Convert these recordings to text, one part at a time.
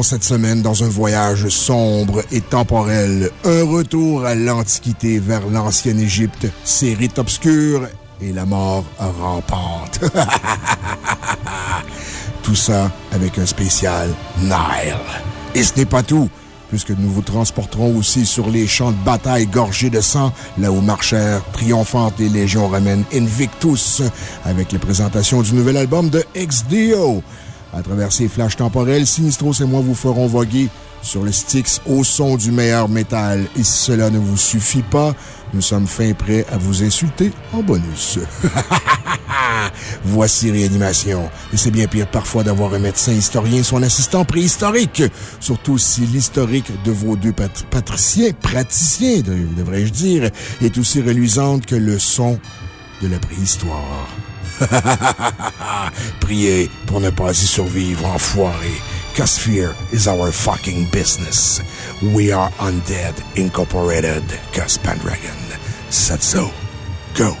cette semaine dans un voyage sombre et temporel. Un retour à l'Antiquité vers l'ancienne Égypte, ses rites obscurs et la mort rampante. tout ça avec un spécial Nile. Et ce n'est pas tout puisque nous vous transporterons aussi sur les champs de bataille gorgés de sang, là où marchèrent triomphantes les légions romaines Invictus, avec les présentations du nouvel album de XDO. À travers ces flashs temporels, Sinistros et moi vous ferons voguer sur le Styx au son du meilleur métal. Et si cela ne vous suffit pas, nous sommes fin prêts à vous insulter en bonus. Voici Réanimation. Et c'est bien pire parfois d'avoir un médecin historien, son assistant préhistorique. Surtout si l'historique de vos deux patriciens, praticiens, devrais-je dire, est aussi reluisante que le son de la préhistoire. Priez pour ne pas y survivre, enfoiré. Cause fear is our fucking business. We are Undead Incorporated. Cause Pendragon said so. Go.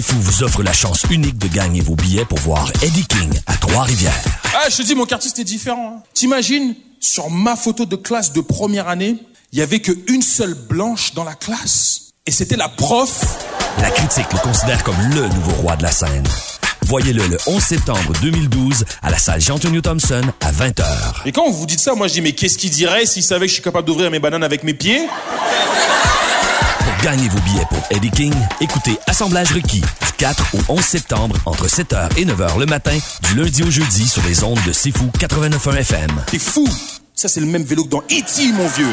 C'est Fou vous offre la chance unique de gagner vos billets pour voir Eddie King à Trois-Rivières. Ah, je te dis, mon quartier, c'était différent. Hein. T'imagines, sur ma photo de classe de première année, il y avait qu'une seule blanche dans la classe. Et c'était la prof. La critique le considère comme le nouveau roi de la scène. Voyez-le le 11 septembre 2012 à la salle Jean-Antonio Thompson à 20h. Et quand vous dites ça, moi je dis, mais qu'est-ce qu'il dirait s'il savait que je suis capable d'ouvrir mes bananes avec mes pieds? Pour gagner vos billets pour Eddie King, écoutez Assemblage requis du 4 au 11 septembre entre 7h et 9h le matin, du lundi au jeudi sur les ondes de C'est Fou 89.1 FM. T'es fou Ça, c'est le même vélo que dans E.T., mon vieux.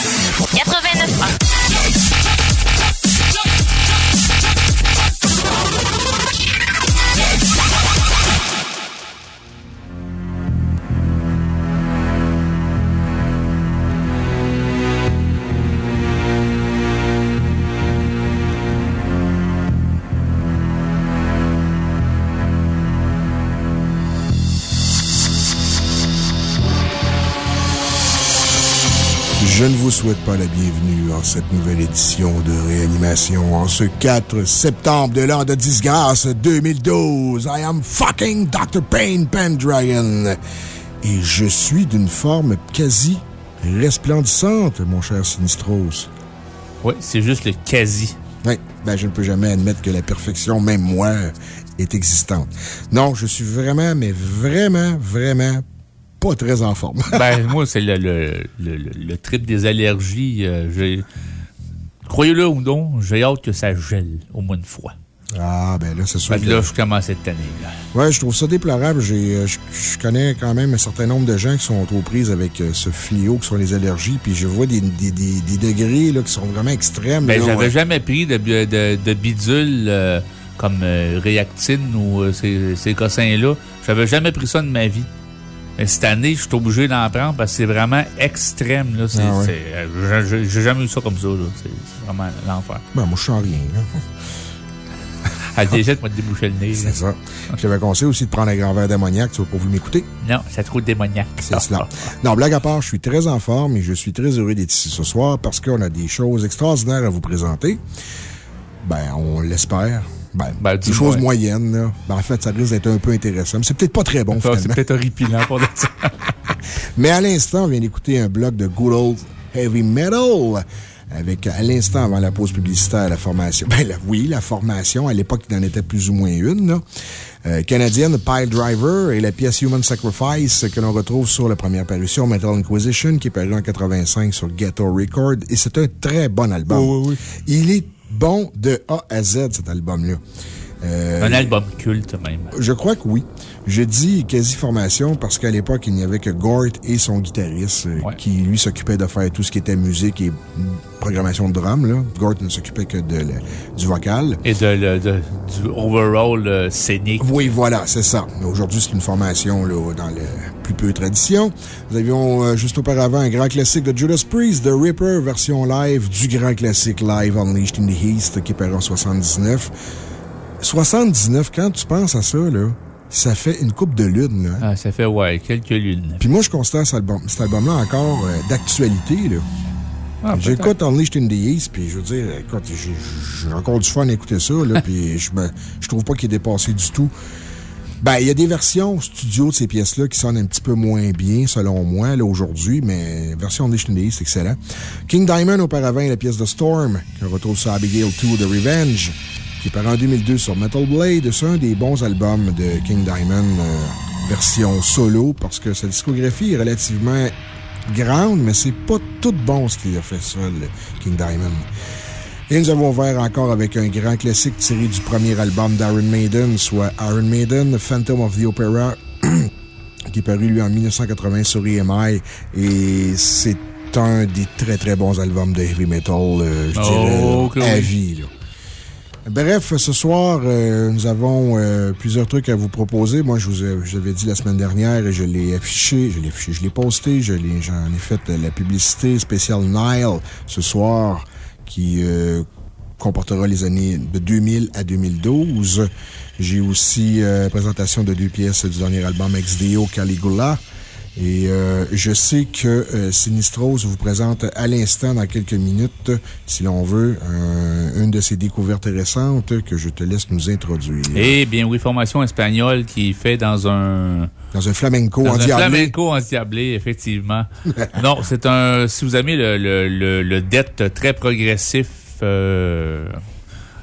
Yep. Souhaite pas la bienvenue en cette nouvelle édition de réanimation en ce 4 septembre de l'an de disgrâce 2012. I am fucking Dr. Payne Pendragon. Et je suis d'une forme quasi resplendissante, mon cher Sinistros. Oui, c'est juste le quasi. Oui, ben je ne peux jamais admettre que la perfection, même moi, est existante. Non, je suis vraiment, mais vraiment, vraiment pas très en forme. ben, moi, c'est le, le, le, le, trip des allergies. Euh, Croyez-le ou non, j'ai hâte que ça gèle au moins une fois. Ah, ben là, c'est sûr. que là, je commence cette année. Là. Ouais, je trouve ça déplorable. Je, je connais quand même un certain nombre de gens qui sont aux prises avec euh, ce fléau qui sont les allergies, puis je vois des, des, des, des degrés là, qui sont vraiment extrêmes. Ben, j'avais ouais. jamais pris de, de, de bidule euh, comme euh, Réactine ou euh, ces, ces cossins-là. J'avais jamais pris ça de ma vie. Mais cette année, je suis obligé d'en prendre parce que c'est vraiment extrême. Là. Ah ouais. euh, J'ai jamais eu ça comme ça. C'est vraiment l'enfer. Ben, moi, je sens rien. À déjà, tu m'as débouché le nez. C'est ça. Je t'avais conseillé aussi de prendre un grand verre d'ammoniac. Tu vas pas voulu m'écouter? Non, c'est trop démoniaque. C'est cela. Non, blague à part, je suis très en forme et je suis très heureux d'être ici ce soir parce qu'on a des choses extraordinaires à vous présenter. Ben, on l'espère. Ben, Ben, des dis-moi. choses moyennes, là. Ben, en fait, ça risque d'être un peu intéressant. Mais c'est peut-être pas très bon, Ah, finalement. C'est peut-être horripilant pour ça. Mais à l'instant, on vient d'écouter un bloc de good old heavy metal. Avec, à l'instant, avant la pause publicitaire, la formation. Ben, la- oui, la formation. À l'époque, il en était plus ou moins une, là. Euh, canadienne, Pile Driver et la pièce Human Sacrifice que l'on retrouve sur la première parution Metal Inquisition qui est paru en 85 sur Ghetto Record. Et c'est un très bon album. Oui, oui, oui. Il est bon de A à Z, cet album-là. Euh, Un album culte, même. je crois que oui. Je dis quasi-formation parce qu'à l'époque, il n'y avait que Gort et son guitariste euh, Ouais. qui, lui, s'occupaient de faire tout ce qui était musique et programmation de drum. Là. Gort ne s'occupait que de le- du vocal. Et de, le- de- du overall euh, scénique. Oui, voilà, c'est ça. Mais Aujourd'hui, c'est une formation là, dans la plus peu tradition. Nous avions juste auparavant un grand classique de Judas Priest, The Ripper, version live du grand classique live Unleashed in the East qui est paru en 79. 79, quand tu penses à ça, là, ça fait une coupe de lune. Là. Ah, ça fait, ouais, quelques lunes. Puis moi, je constate cet album- cet album-là encore euh, d'actualité. là. Ah. J'écoute Unleashed in the East, puis je veux dire, écoute, j'ai encore du fun à écouter ça, là, puis je, me, je trouve pas qu'il est dépassé du tout. Ben, il y a des versions studio de ces pièces-là qui sonnent un petit peu moins bien, selon moi, là, aujourd'hui, mais version Day, c'est excellent. King Diamond, auparavant, la pièce de Storm, qui retrouve sur Abigail 2 The Revenge, qui est paru en 2002 sur Metal Blade. C'est un des bons albums de King Diamond, euh, version solo, parce que sa discographie est relativement grande, mais c'est pas tout bon ce qu'il a fait seul, King Diamond. Et nous avons ouvert encore avec un grand classique tiré du premier album d'Iron Maiden, soit Iron Maiden, Phantom of the Opera, qui est paru, lui, en 1980 sur EMI. Et c'est un des très, très bons albums de heavy metal, euh, je Oh, dirais, que à vie, là. Bref, ce soir, euh, nous avons euh, plusieurs trucs à vous proposer. Moi, je vous, ai- dit la semaine dernière et je l'ai affiché, je l'ai affiché, je l'ai posté, j'en ai fait la publicité spéciale Nile ce soir qui euh, comportera les années de 2000 à 2012. J'ai aussi présentation de deux pièces du dernier album XDO Caligula. Et euh, je sais que euh, Sinistros vous présente à l'instant, dans quelques minutes, si l'on veut, un- une de ses découvertes récentes que je te laisse nous introduire. Eh bien, oui, formation espagnole qui est fait dans un. Dans un flamenco Dans un endiablé. flamenco endiablé, effectivement. non, c'est un. Si vous aimez le, le, le, le death très progressif, euh,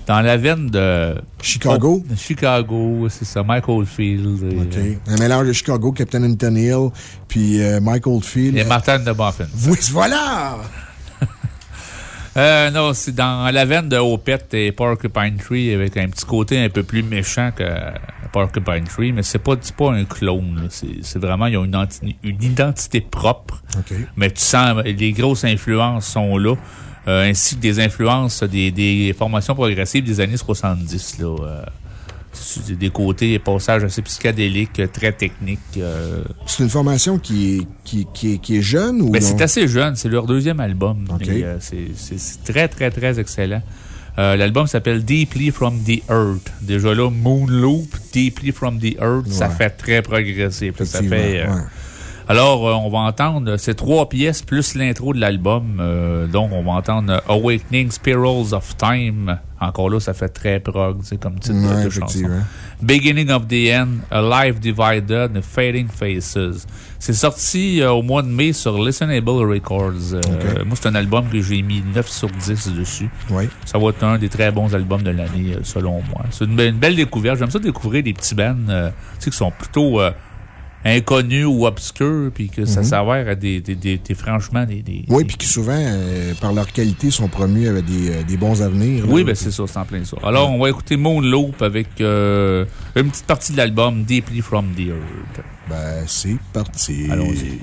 dans la veine de. Chicago? Oh, Chicago, c'est ça, Mike Oldfield. Et, OK. Un mélange de Chicago, Captain Anton Hill, puis euh, Mike Oldfield. et Martin de Boffin. Oui, voilà! Euh, non, c'est dans la veine de Opeth et Porcupine Tree avec un petit côté un peu plus méchant que Porcupine Tree, mais c'est pas, un clone. C'est vraiment, ils ont une, identité propre. OK. Mais tu sens, les grosses influences sont là, euh, ainsi que des influences des, des formations progressives des années 70. Là, euh, des côtés, passages assez psychédéliques, euh, très techniques. euh. C'est une formation qui est, qui, qui est, qui est jeune ou Mais non? c'est assez jeune, c'est leur deuxième album. Euh, c'est- très, très, très excellent. Euh, L'album s'appelle Deeply from the Earth. Déjà là, Moon Loop, Deeply from the Earth, ça fait très progressif. Ça Effectivement, fait. euh, ouais. Alors, euh, on va entendre ces trois pièces plus l'intro de l'album. Euh, donc, on va entendre Awakening Spirals of Time. Encore là, ça fait très prog, tu sais, comme titre de- Ouais, de, chanson. Beginning of the End, A Life Divided, Fading Faces. C'est sorti euh, au mois de mai sur Listenable Records. Euh. Moi, c'est un album que j'ai mis 9 sur 10 dessus. Oui. Ça va être un des très bons albums de l'année, selon moi. C'est une, belle- une belle découverte. J'aime ça découvrir des petits bands euh, tu sais, qui sont plutôt inconnus ou obscurs, puis que ça s'avère à des, des, des, des- franchement des. Oui, puis qui souvent, euh, par leur qualité, sont promus avec des, euh, des bons avenirs. là. Oui, ben c'est ça, c'est en plein ça. Alors, on va écouter Moon Loop avec euh, une petite partie de l'album Deeply from the Earth. Ben, c'est parti. Allons-y.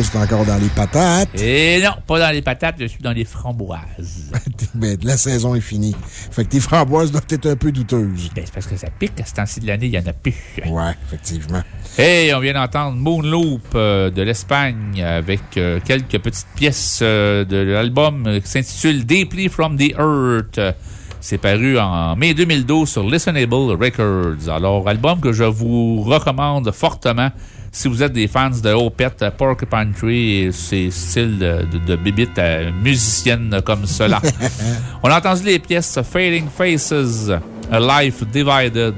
C'est encore dans les patates. Et non, pas dans les patates, je suis dans les framboises. Ben, la saison est finie. Fait que tes framboises doivent être un peu douteuses. Ben, c'est parce que ça pique à ce temps-ci de l'année, il y en a plus. Ouais, effectivement. Et on vient d'entendre Moonloop euh, de l'Espagne avec euh, quelques petites pièces euh, de l'album qui s'intitule Deeply from the Earth. C'est paru en mai 2012 sur Listenable Records. Alors, album que je vous recommande fortement si vous êtes des fans de Opeth, Porcupine Tree et ces styles de, de, de bibites musiciennes comme cela. On a entendu les pièces Fading Faces, A Life Divided,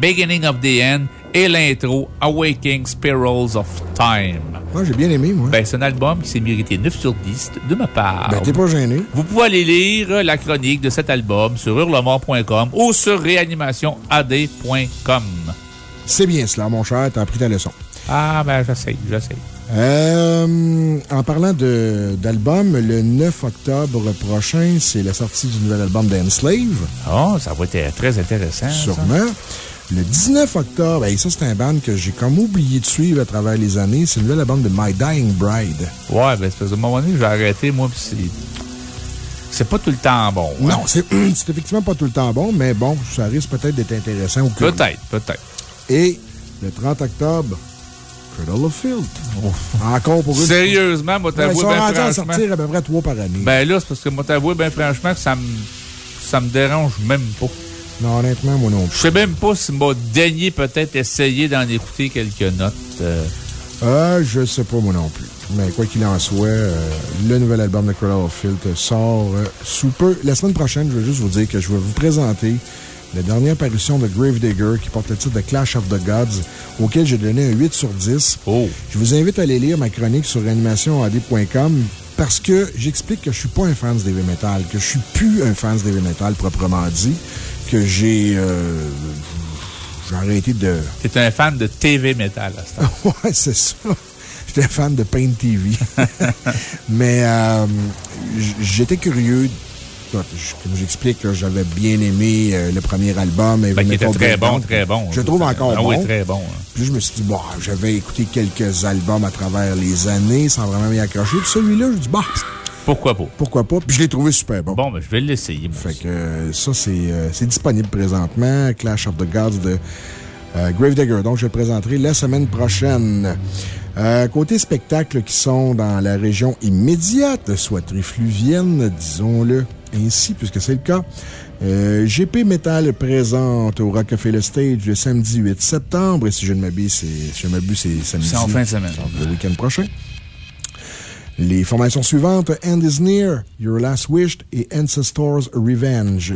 Beginning of the End et l'intro Awaking Spirals of Time. Moi, j'ai bien aimé, moi. Ben, c'est un album qui s'est mérité 9 sur 10 de ma part. Ben, t'es pas gêné. Vous pouvez aller lire la chronique de cet album sur hurlemort.com ou sur réanimationad.com. C'est bien cela, mon cher. T'as appris ta leçon. Ah, ben, j'essaye, j'essaye. Euh, en parlant d'album, le 9 octobre prochain, c'est la sortie du nouvel album d'Enslave. Oh, ça va être très intéressant. Sûrement. Le 19 octobre, et ça, c'est un band que j'ai comme oublié de suivre à travers les années. C'est le nouvel album de My Dying Bride. Ouais, ben, c'est parce qu'à un moment donné, j'ai arrêté, moi, puis c'est. C'est pas tout le temps bon. hein. Non, c'est effectivement pas tout le temps bon, mais bon, ça risque peut-être d'être intéressant. Peut-être, peut-être. Et le 30 octobre, Cradle of Filth. Encore pour une Sérieusement, moi, Ouais, Ils t'avoue, sont ben, rendus à sortir à peu près trois par année. Ben là, c'est parce que moi, t'avoue, ben, franchement, que ça me. Ça me dérange même pas. non, honnêtement, moi non Je plus. sais même pas s'il m'a daigné peut-être essayer d'en écouter quelques notes. euh. Euh, je sais pas, moi non plus. Mais quoi qu'il en soit, euh, le nouvel album de Cradle of Filth sort euh, sous peu. La semaine prochaine, je veux juste vous dire que je vais vous présenter la dernière parution de Gravedigger qui porte le titre de Clash of the Gods, auquel j'ai donné un 8 sur 10. Oh. Je vous invite à aller lire ma chronique sur animationad.com parce que j'explique que je suis pas un fan de heavy metal, que je suis plus un fan de heavy metal proprement dit, que j'ai euh, j'ai arrêté de. T'es un fan de TV Metal à ce temps. ouais, c'est ça. J'étais fan de Paint TV. Mais euh, j'étais curieux. Écoute, je- Comme j'explique, j'avais bien aimé euh, le premier album. Ben, qui était très Breakdown. bon, très bon. Je trouve encore Ah bon. oui, très bon. hein. Puis je me suis dit, bon, j'avais écouté quelques albums à travers les années sans vraiment m'y accrocher. Puis celui-là, je me dis, bah, Pourquoi pas? pourquoi pas? Puis je l'ai trouvé super bon. Bon, ben, je vais l'essayer. Fait aussi. que euh, ça, c'est euh, c'est disponible présentement. Clash of the Gods de euh, Gravedigger. Donc, je le présenterai la semaine prochaine. Euh, côté spectacles qui sont dans la région immédiate, soit trifluvienne, disons-le ainsi, puisque c'est le cas. Euh, GP Metal présente au Rockefeller Stage le samedi 8 septembre. Et si je ne m'abuse, c'est si samedi. C'est en fin de semaine. Le week-end prochain. Les formations suivantes, End is Near, Your Last Wish et Ancestors Revenge.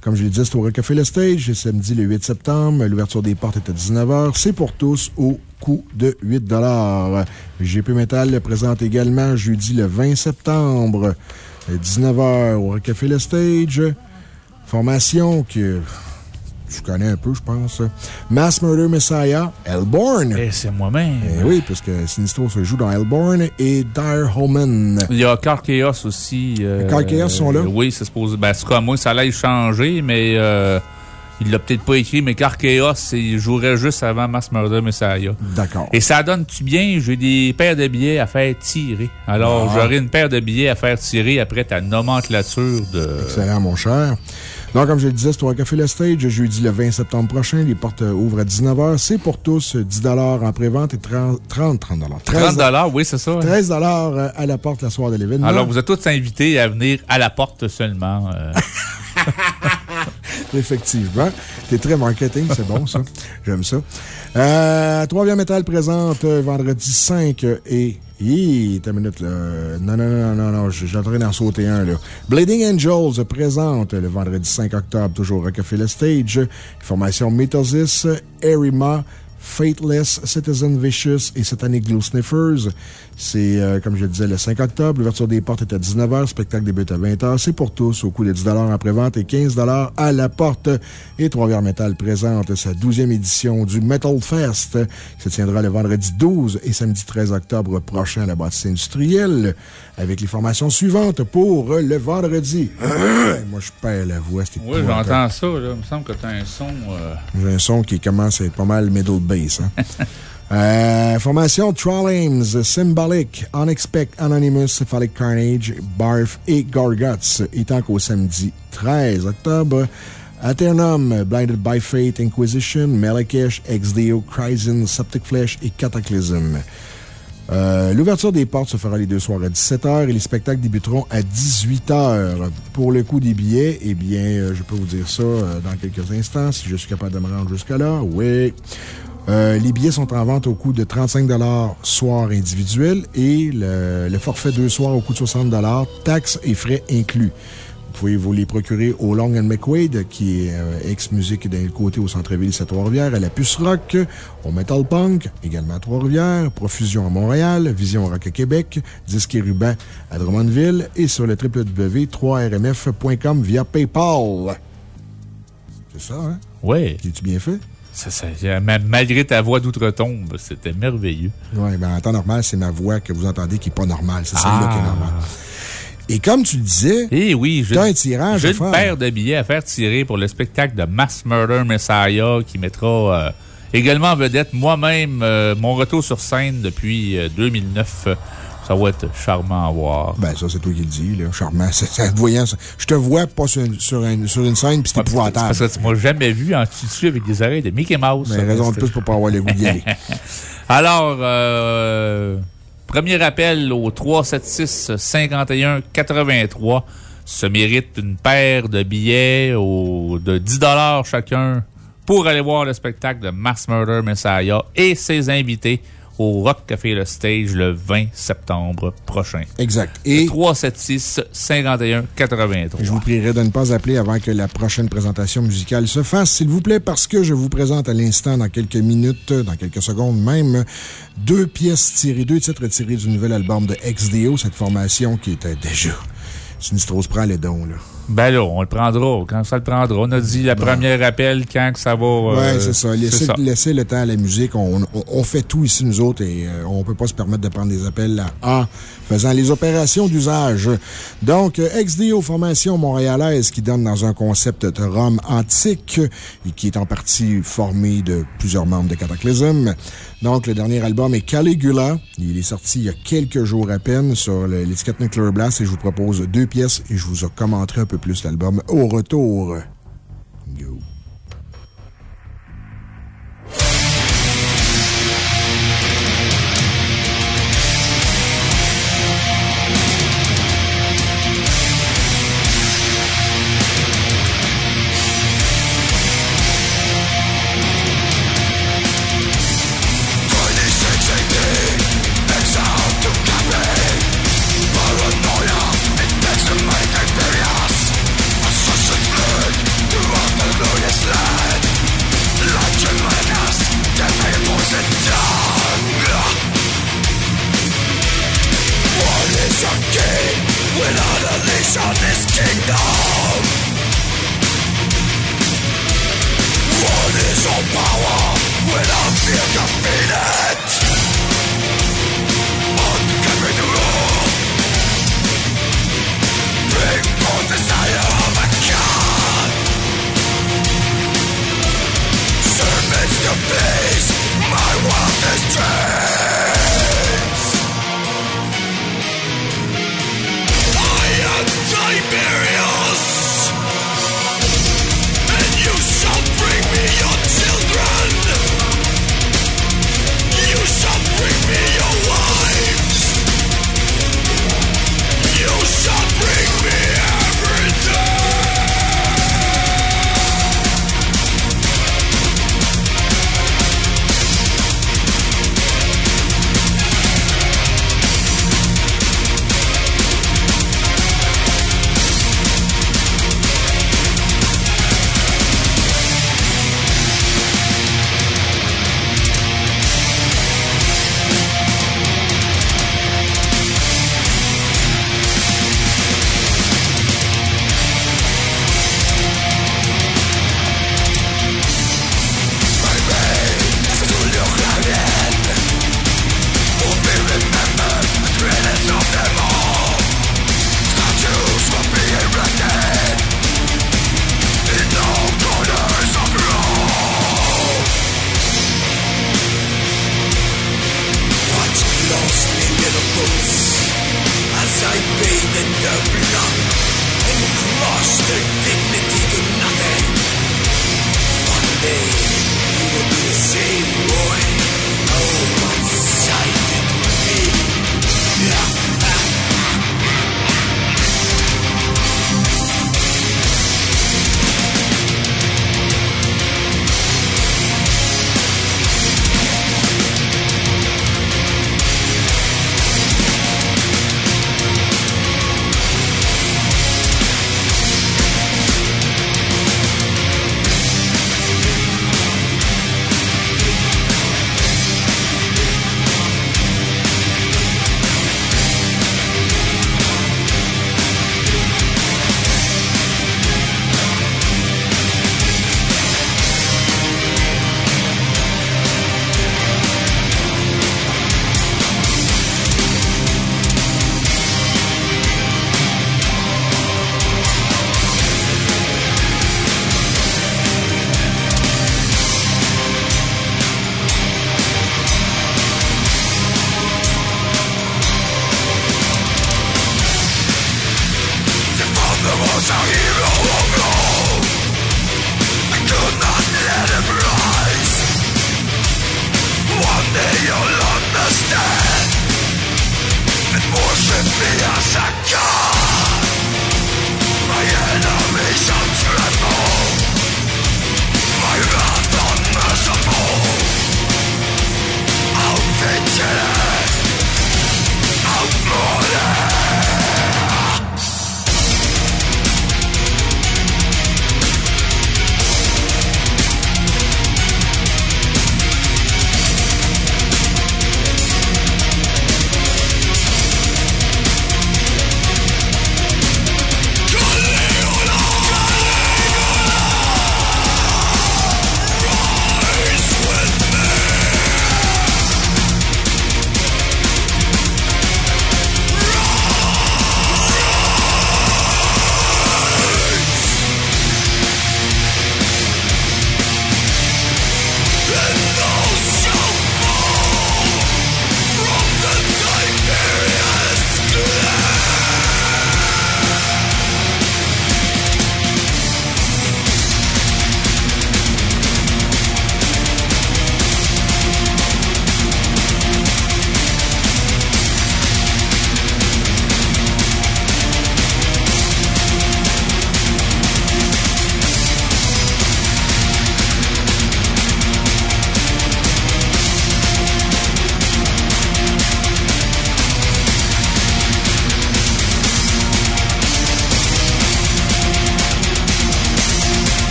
Comme je l'ai dit, c'est au Rockefeller Stage, c'est samedi le 8 septembre. L'ouverture des portes est à 19h. C'est pour tous au coût de 8 GP Metal le présente également jeudi le 20 septembre, 19h au Rockefeller Stage. Formation que je connais un peu, je pense. Mass Murder Messiah, Hellborn. Eh, c'est moi-même. Eh oui, parce que Sinistro se joue dans Hellborn et Dire Holman. Il y a Car Chaos aussi. euh, Les Car Chaos sont là? euh, oui, c'est supposé. Ben, c'est comme moi, ça allait changer, mais euh, il l'a peut-être pas écrit, mais Car Chaos, il jouerait juste avant Mass Murder Messiah. D'accord. Et ça donne-tu bien? J'ai des paires de billets à faire tirer. Alors, Ah. j'aurai une paire de billets à faire tirer après ta nomenclature de. Excellent, mon cher. Donc, comme je le disais, c'est au Café Le Stage, jeudi le 20 septembre prochain. Les portes euh, ouvrent à 19h. C'est pour tous, euh, 10 en prévente et 30, 30, 30 13 30 oui, c'est ça. 13 euh, à la porte la soirée de l'événement. Alors, vous êtes tous invités à venir à la porte seulement. euh. Effectivement. T'es très marketing, c'est bon, ça. J'aime ça. Euh, Trois-Biens Métal présente euh, vendredi 5 et. Hi, une minute, là. Non, non, non, non, non, j'ai en train sauter un, là. Bleeding Angels présente le vendredi 5 octobre, toujours au Rockefeller Stage. Formation Mitosis, Erima, Fateless, Citizen Vicious et Satanic Glue Sniffers. C'est, euh, comme je le disais, le 5 octobre. L'ouverture des portes est à 19h. Le spectacle débute à 20h. C'est pour tous au coût de 10 en prévente et 15 à la porte. Et Trois-Rivières Metal présente sa 12e édition du Metal Fest qui se tiendra le vendredi 12 et samedi 13 octobre prochain à la bâtisse industrielle avec les formations suivantes pour le vendredi. Moi, je perds la voix. Oui, j'entends ça. Là. Il me semble que tu as un son. euh, J'ai un son qui commence à être pas mal middle bass. Hein? Euh, formation Trollames, Symbolic, Unexpect, Anonymous, Cephalic Carnage, Barf et Gorguts, étant qu'au samedi 13 octobre, Aternum, Blinded by Fate, Inquisition, Melekesh, XDO, Cryzen, Septic Flesh et Cataclysm. Euh, L'ouverture des portes se fera les deux soirs à 17h et les spectacles débuteront à 18h. Pour le coût des billets, eh bien, euh, je peux vous dire ça euh, dans quelques instants, si je suis capable de me rendre jusqu'à là. Oui. Euh, les billets sont en vente au coût de 35 soir individuel et le, le forfait deux soirs au coût de 60 taxes et frais inclus. Vous pouvez vous les procurer au Long and McQuaid, qui est euh, ex-musique d'un côté au centre-ville de Trois-Rivières, à la Puce Rock, au Metal Punk, également à Trois-Rivières, Profusion à Montréal, Vision Rock à Québec, Disque et Ruban à Drummondville et sur le www.3rmf.com via PayPal. C'est ça, hein? Oui. J'ai-tu bien fait? Ça, ça, malgré ta voix d'outre-tombe, c'était merveilleux. Oui, ben en temps normal, c'est ma voix que vous entendez qui n'est pas normale. C'est celle-là qui est Ah. normale. Et comme tu le disais, Eh oui, j'ai un tirage j'ai une paire de billets à faire tirer pour le spectacle de Mass Murder Messiah qui mettra euh, également en vedette moi-même euh, mon retour sur scène depuis euh, 2009. Ça va être charmant à voir. Ben, ça, c'est toi qui le dis, là. Charmant. Voyant, ça. Je te vois pas sur une, sur une, sur une scène, puis c'est épouvantable. parce que tu m'as jamais vu en tissu avec des oreilles de Mickey Mouse. Mais raison de plus pour pas avoir le goût d'y aller. Alors, euh, premier appel au 376-51-83 se mérite une paire de billets au, de 10 chacun pour aller voir le spectacle de Mass Murder Messiah et ses invités au Rock Café Le Stage le 20 septembre prochain. Exact. Et 376-51-83. je vous prierai de ne pas appeler avant que la prochaine présentation musicale se fasse, s'il vous plaît, parce que je vous présente à l'instant, dans quelques minutes, dans quelques secondes même, deux pièces tirées, deux titres tirés du nouvel album de XDO, cette formation qui était déjà. Sinistros prend les dons, là. Ben là, on le prendra quand ça le prendra. On a dit la première appel quand que ça va. euh, Ouais, c'est ça. Laissez, ça. laissez le temps à la musique. On, on- on fait tout ici, nous autres, et euh, on peut pas se permettre de prendre des appels là, en faisant les opérations d'usage. Donc, euh, XDO, formation montréalaise qui donne dans un concept de Rome antique et qui est en partie formé de plusieurs membres de Cataclysm. Donc, le dernier album est Caligula. Il est sorti il y a quelques jours à peine sur le- l'étiquette Nuclear Blast et je vous propose deux pièces et je vous commenterai un peu plus l'album au retour.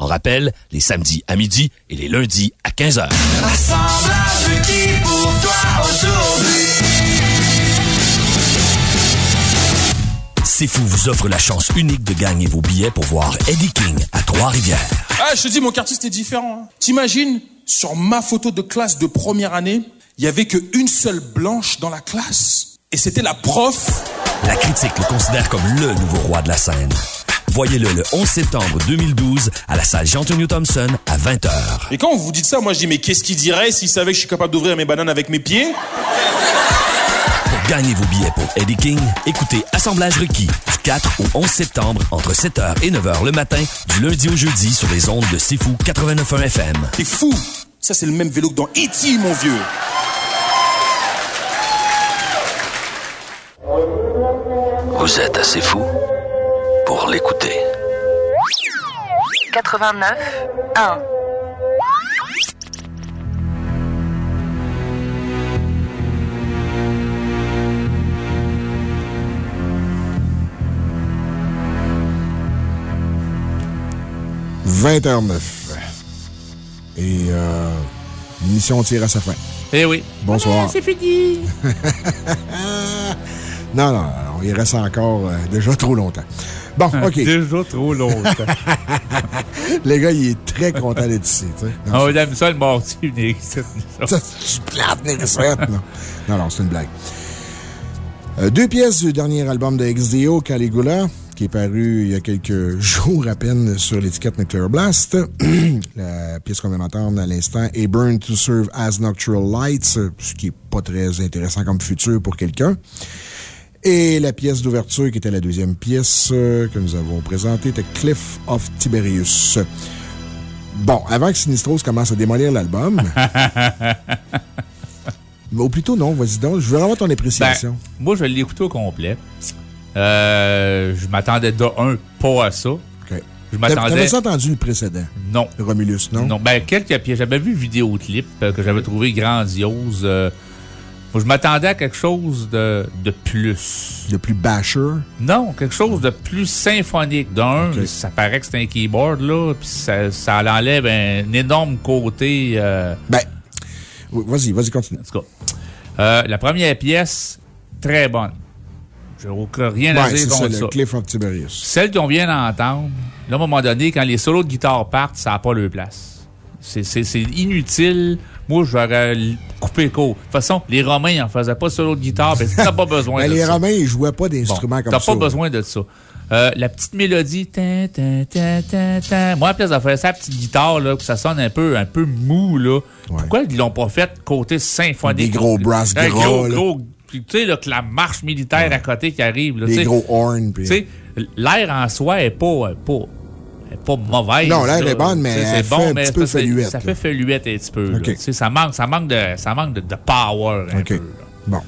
En rappel, les samedis à midi et les lundis à 15h. Assemblage requis pour toi aujourd'hui. C'est fou vous offre la chance unique de gagner vos billets pour voir Eddie King à Trois-Rivières. Ah, je te dis, mon quartier, c'était différent. hein. T'imagines, sur ma photo de classe de première année, il y avait qu'une seule blanche dans la classe. Et c'était la prof. La critique le considère comme le nouveau roi de la scène. Voyez-le le 11 septembre 2012 à la salle Jean-Antonio Thompson à 20h. Et quand vous dites ça, moi je dis, mais qu'est-ce qu'il dirait s'il savait que je suis capable d'ouvrir mes bananes avec mes pieds? Pour gagner vos billets pour Eddie King, écoutez Assemblage requis du 4 au 11 septembre entre 7h et 9h le matin, du lundi au jeudi sur les ondes de C'est Fou 89.1 FM. T'es fou Ça, c'est le même vélo que dans E.T., mon vieux. Vous êtes assez fou pour l'écouter. 89 1. – 20h09. Et euh, l'émission tire à sa fin. Eh oui. Bonsoir. C'est fini. Non, non, non, il reste encore euh, déjà trop longtemps. Bon, OK. Déjà trop longtemps. Le gars, il est très content d'être ici. On aime ça le mardi, venir ici. Tu plates, recettes, non. Non, non, c'est une blague. Euh, deux pièces du dernier album de XDO, Caligula, qui est paru il y a quelques jours à peine sur l'étiquette Nuclear Blast. La pièce qu'on vient d'entendre à l'instant est Burn to Serve as Nocturnal Lights, ce qui est pas très intéressant comme futur pour quelqu'un. Et la pièce d'ouverture, qui était la deuxième pièce euh, que nous avons présentée, était Cliff of Tiberius. Bon, avant que Sinistros commence à démolir l'album. Ou plutôt, non, vas-y donc. Je veux avoir ton appréciation. Ben, moi, je l'ai écouté au complet. Euh, je m'attendais de un, pas à ça. OK. Je m'attendais. T'avais-tu entendu le précédent, Non. Romulus, non? Non, ben, quelques pièces. J'avais vu le vidéoclip euh, que j'avais trouvé grandiose. euh, moi, je m'attendais à quelque chose de, de plus. Le plus basher. Non, quelque chose de plus symphonique. D'un, ça paraît que c'est un keyboard, là, puis ça, ça enlève un, énorme côté. euh, Ben, vas-y, vas-y, continue. en tout cas. Euh, la première pièce, très bonne. J'ai aucun- rien à dire ça, contre le ça. Cliff of Tiberius. Celle qu'on vient d'entendre, là, à un moment donné, quand les solos de guitare partent, ça n'a pas leur place. C'est inutile. Moi, j'aurais coupé court. De toute façon, les Romains n'en faisaient pas solo de guitare, mais t'as pas besoin Ben, les. Romains, ils jouaient pas Bon, d'instruments comme T'as ça. pas besoin de ça. Euh, la petite mélodie. tin, tin, tin, tin, tin. Moi, à place de faire ça, la petite guitare, là, que ça sonne un peu, un peu mou, là. Pourquoi ils l'ont pas fait côté symphonique? Des gros brass gros, gros. puis Tu sais, là, que la marche militaire à côté qui arrive. Là, Des gros horns. Tu sais, l'air en soi est pas, pas, pas mauvaise. Non, l'air est bonne, mais c'est fait un mais petit peu feluette, Ça fait feluette un petit peu. Ça manque, ça manque, de, ça manque de, de power un peu. là. Bon.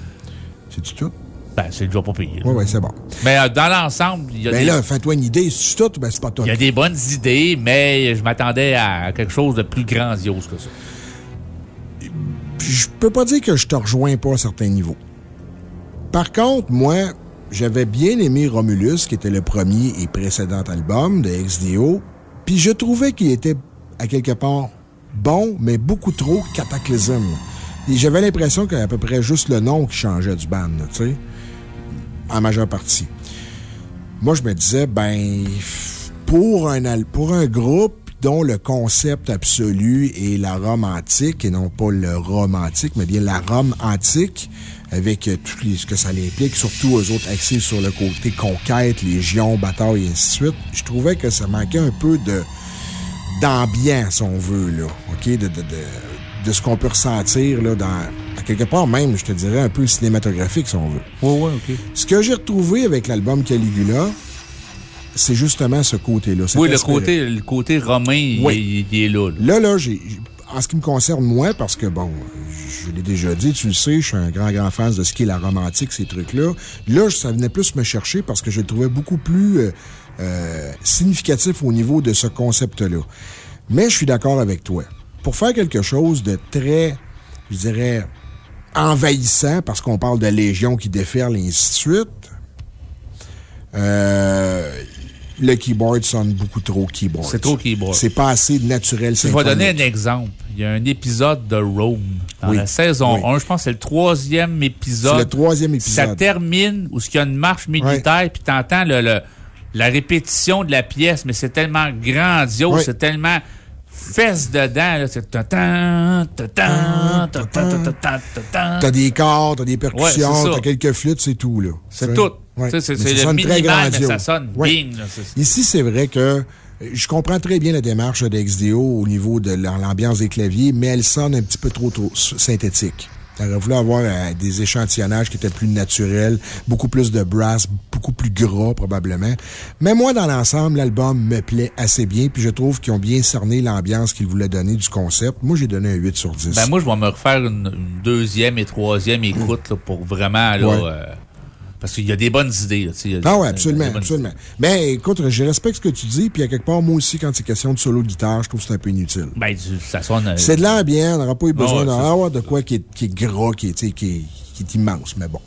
C'est-tu tout? Ben, c'est déjà pas payé. Oui, oui, c'est bon. Mais euh, dans l'ensemble, il y, a Ben des- là, fais-toi une idée. C'est tout ou ben c'est pas tout? il y a des bonnes idées, mais je m'attendais à quelque chose de plus grandiose que ça. je peux pas dire que je te rejoins pas à certains niveaux. Par contre, moi, j'avais bien aimé Romulus, qui était le premier et précédent album de XDO, puis je trouvais qu'il était, à quelque part, bon, mais beaucoup trop cataclysme. Et j'avais l'impression qu'il y avait à peu près juste le nom qui changeait du band, tu sais, en majeure partie. Moi, je me disais, ben, pour un, pour un groupe dont le concept absolu est la Rome antique, et non pas le romantique, mais bien la Rome antique, avec tout les- ce que ça implique, surtout eux autres axés sur le côté conquête, légion, bataille et ainsi de suite. Je trouvais que ça manquait un peu de d'ambiance, si on veut, là. OK? De, de, de, de ce qu'on peut ressentir, là, dans, à quelque part même, je te dirais, un peu cinématographique, si on veut. Oui, oui, OK. Ce que j'ai retrouvé avec l'album Caligula, c'est justement ce côté-là. Oui, le côté, le côté romain, il- Oui. il, il est là. là. Là, en ce qui me concerne, moi, parce que bon, je l'ai déjà dit, tu le sais, je suis un grand, grand fan de ce qui est la romantique, ces trucs-là. Là, ça venait plus me chercher parce que je le trouvais beaucoup plus euh, euh, significatif au niveau de ce concept-là. Mais je suis d'accord avec toi. Pour faire quelque chose de très, je dirais, envahissant, parce qu'on parle de légion qui déferle et ainsi de suite, euh, le keyboard sonne beaucoup trop keyboard. C'est trop keyboard. C'est pas assez naturel. Je vais donner un exemple. Il y a un épisode de Rome dans Oui. la saison Oui. 1. Je pense que c'est le troisième épisode. C'est le troisième épisode. Ça termine où il y a une marche militaire, puis t'entends le, le- la répétition de la pièce, mais c'est tellement grandiose, c'est tellement fesse dedans. T'as des corps, t'as des percussions, t'as quelques flûtes, c'est tout, là. C'est tout. Sais, c'est- le minimal, mais ça sonne là, c'est- Ici, c'est vrai que euh, je comprends très bien la démarche d'XDO au niveau de l'ambiance des claviers, mais elle sonne un petit peu trop, trop synthétique. J'aurais voulu avoir euh, des échantillonnages qui étaient plus naturels, beaucoup plus de brass, beaucoup plus gras probablement. Mais moi, dans l'ensemble, l'album me plaît assez bien, puis je trouve qu'ils ont bien cerné l'ambiance qu'ils voulaient donner du concept. Moi, j'ai donné un 8 sur 10. Ben, moi, je vais me refaire une, une deuxième et troisième écoute là, pour vraiment. Là, Ouais. euh, parce qu'il y a des bonnes idées. Là, tu sais, Ah oui, absolument, absolument. Mais écoute, je respecte ce que tu dis, puis à quelque part, moi aussi, quand c'est question de solo de guitare, je trouve que c'est un peu inutile. Ben, tu- ça sonne. euh, C'est de l'ambiance, on n'aura pas eu besoin ouais, d'en c'est- avoir de quoi qui est, qui est gras, est, qui est, qui est immense, mais bon.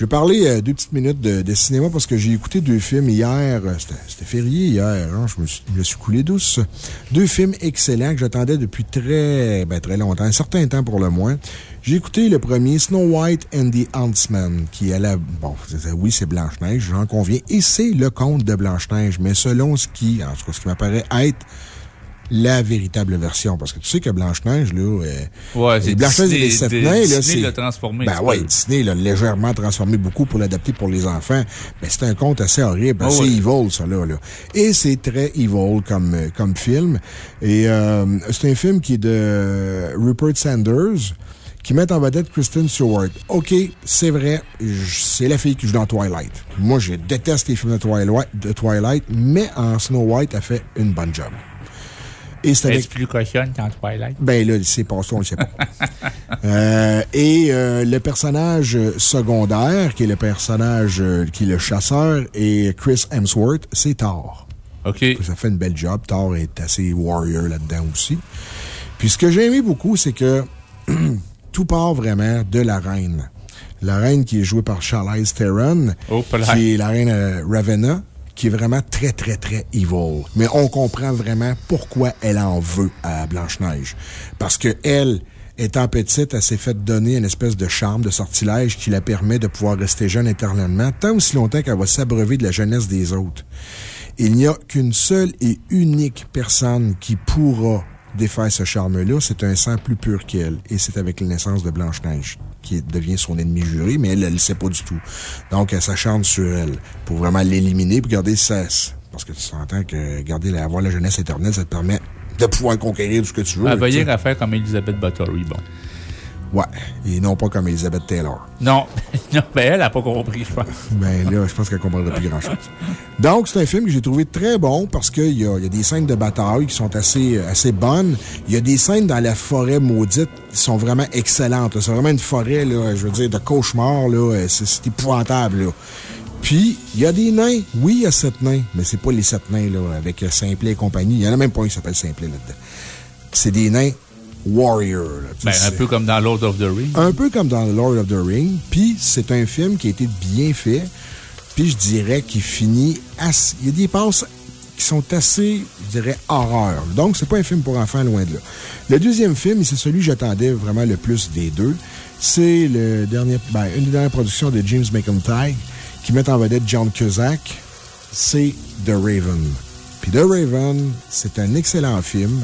Je vais parler euh, deux petites minutes de, cinéma parce que j'ai écouté deux films hier. euh, C'était férié hier, hein, je me suis, coulé douce. Deux films excellents que j'attendais depuis très, ben, très longtemps, un certain temps pour le moins. J'ai écouté le premier, Snow White and the Huntsman, qui est la, bon, oui, c'est Blanche-Neige, j'en conviens, et c'est le conte de Blanche-Neige, mais selon ce qui, en tout cas, ce qui m'apparaît être la véritable version. Parce que tu sais que Blanche-Neige, là. euh, Ouais, c'est Blanche-Neige et les sept nains, là, Disney c'est. l'a transformé, Ben ouais, Disney l'a légèrement transformé beaucoup pour l'adapter pour les enfants. Mais c'est un conte assez horrible, Ah assez evil, ça, là, là. Et c'est très evil comme, euh, comme film. Et euh, c'est un film qui est de Rupert Sanders qui met en vedette Kristen Stewart. OK, c'est vrai, c'est la fille qui joue dans Twilight. Moi, je déteste les films de Twilight, de Twilight mais en Snow White, elle fait une bonne job. Et c'est avec plus cochonne qu'en Twilight? ben là, c'est pas ça, on le sait pas. Euh, et euh, le personnage secondaire, qui est le personnage euh, qui est le chasseur, et Chris Hemsworth, c'est Thor. OK. Ça fait une belle job. Thor est assez warrior là-dedans aussi. Puis ce que j'ai aimé beaucoup, c'est que tout part vraiment de la reine. La reine qui est jouée par Charlize Theron, Oh, qui est la reine Ravenna, qui est vraiment très, très, très evil. Mais on comprend vraiment pourquoi elle en veut à Blanche-Neige. Parce que elle, étant petite, elle s'est fait donner une espèce de charme, de sortilège qui la permet de pouvoir rester jeune éternellement, tant aussi longtemps qu'elle va s'abreuver de la jeunesse des autres. Il n'y a qu'une seule et unique personne qui pourra défaire ce charme-là, c'est un sang plus pur qu'elle. Et c'est avec la naissance de Blanche-Neige, qui devient son ennemi juré, mais elle, elle ne le sait pas du tout. Donc, elle s'acharne sur elle pour vraiment l'éliminer, pour garder sa... Parce que tu s'entends que garder la, avoir la jeunesse éternelle, ça te permet de pouvoir conquérir tout ce que tu veux. Elle va y à faire comme Elizabeth Bathory, bon. Ouais. Et non pas comme Elizabeth Taylor. Non, non, ben elle n'a pas compris, je pense. Ben là, je pense qu'elle comprendra plus grand-chose. Donc, c'est un film que j'ai trouvé très bon parce qu'il y a, il y a des scènes de bataille qui sont assez, assez bonnes. Il y a des scènes dans la forêt maudite qui sont vraiment excellentes. C'est vraiment une forêt, là, je veux dire, de cauchemar. là. C'est épouvantable. Là. Puis, il y a des nains. Oui, il y a sept nains, mais c'est pas les sept nains là, avec euh, Simplet et compagnie. Il y en a même pas un qui s'appelle Simplet là-dedans. C'est des nains là. Tu Ben, un peu comme dans Lord of the Rings. un peu comme dans Lord of the Ring. Puis, c'est un film qui a été bien fait. Puis, je dirais qu'il finit assez. Il y a des passes qui sont assez, je dirais, horreur. Donc, c'est pas un film pour enfants, loin de là. Le deuxième film, et c'est celui que j'attendais vraiment le plus des deux, c'est le dernier, ben, une des dernières productions de James McIntyre qui met en vedette John Cusack. C'est The Raven. Puis The Raven, c'est un excellent film.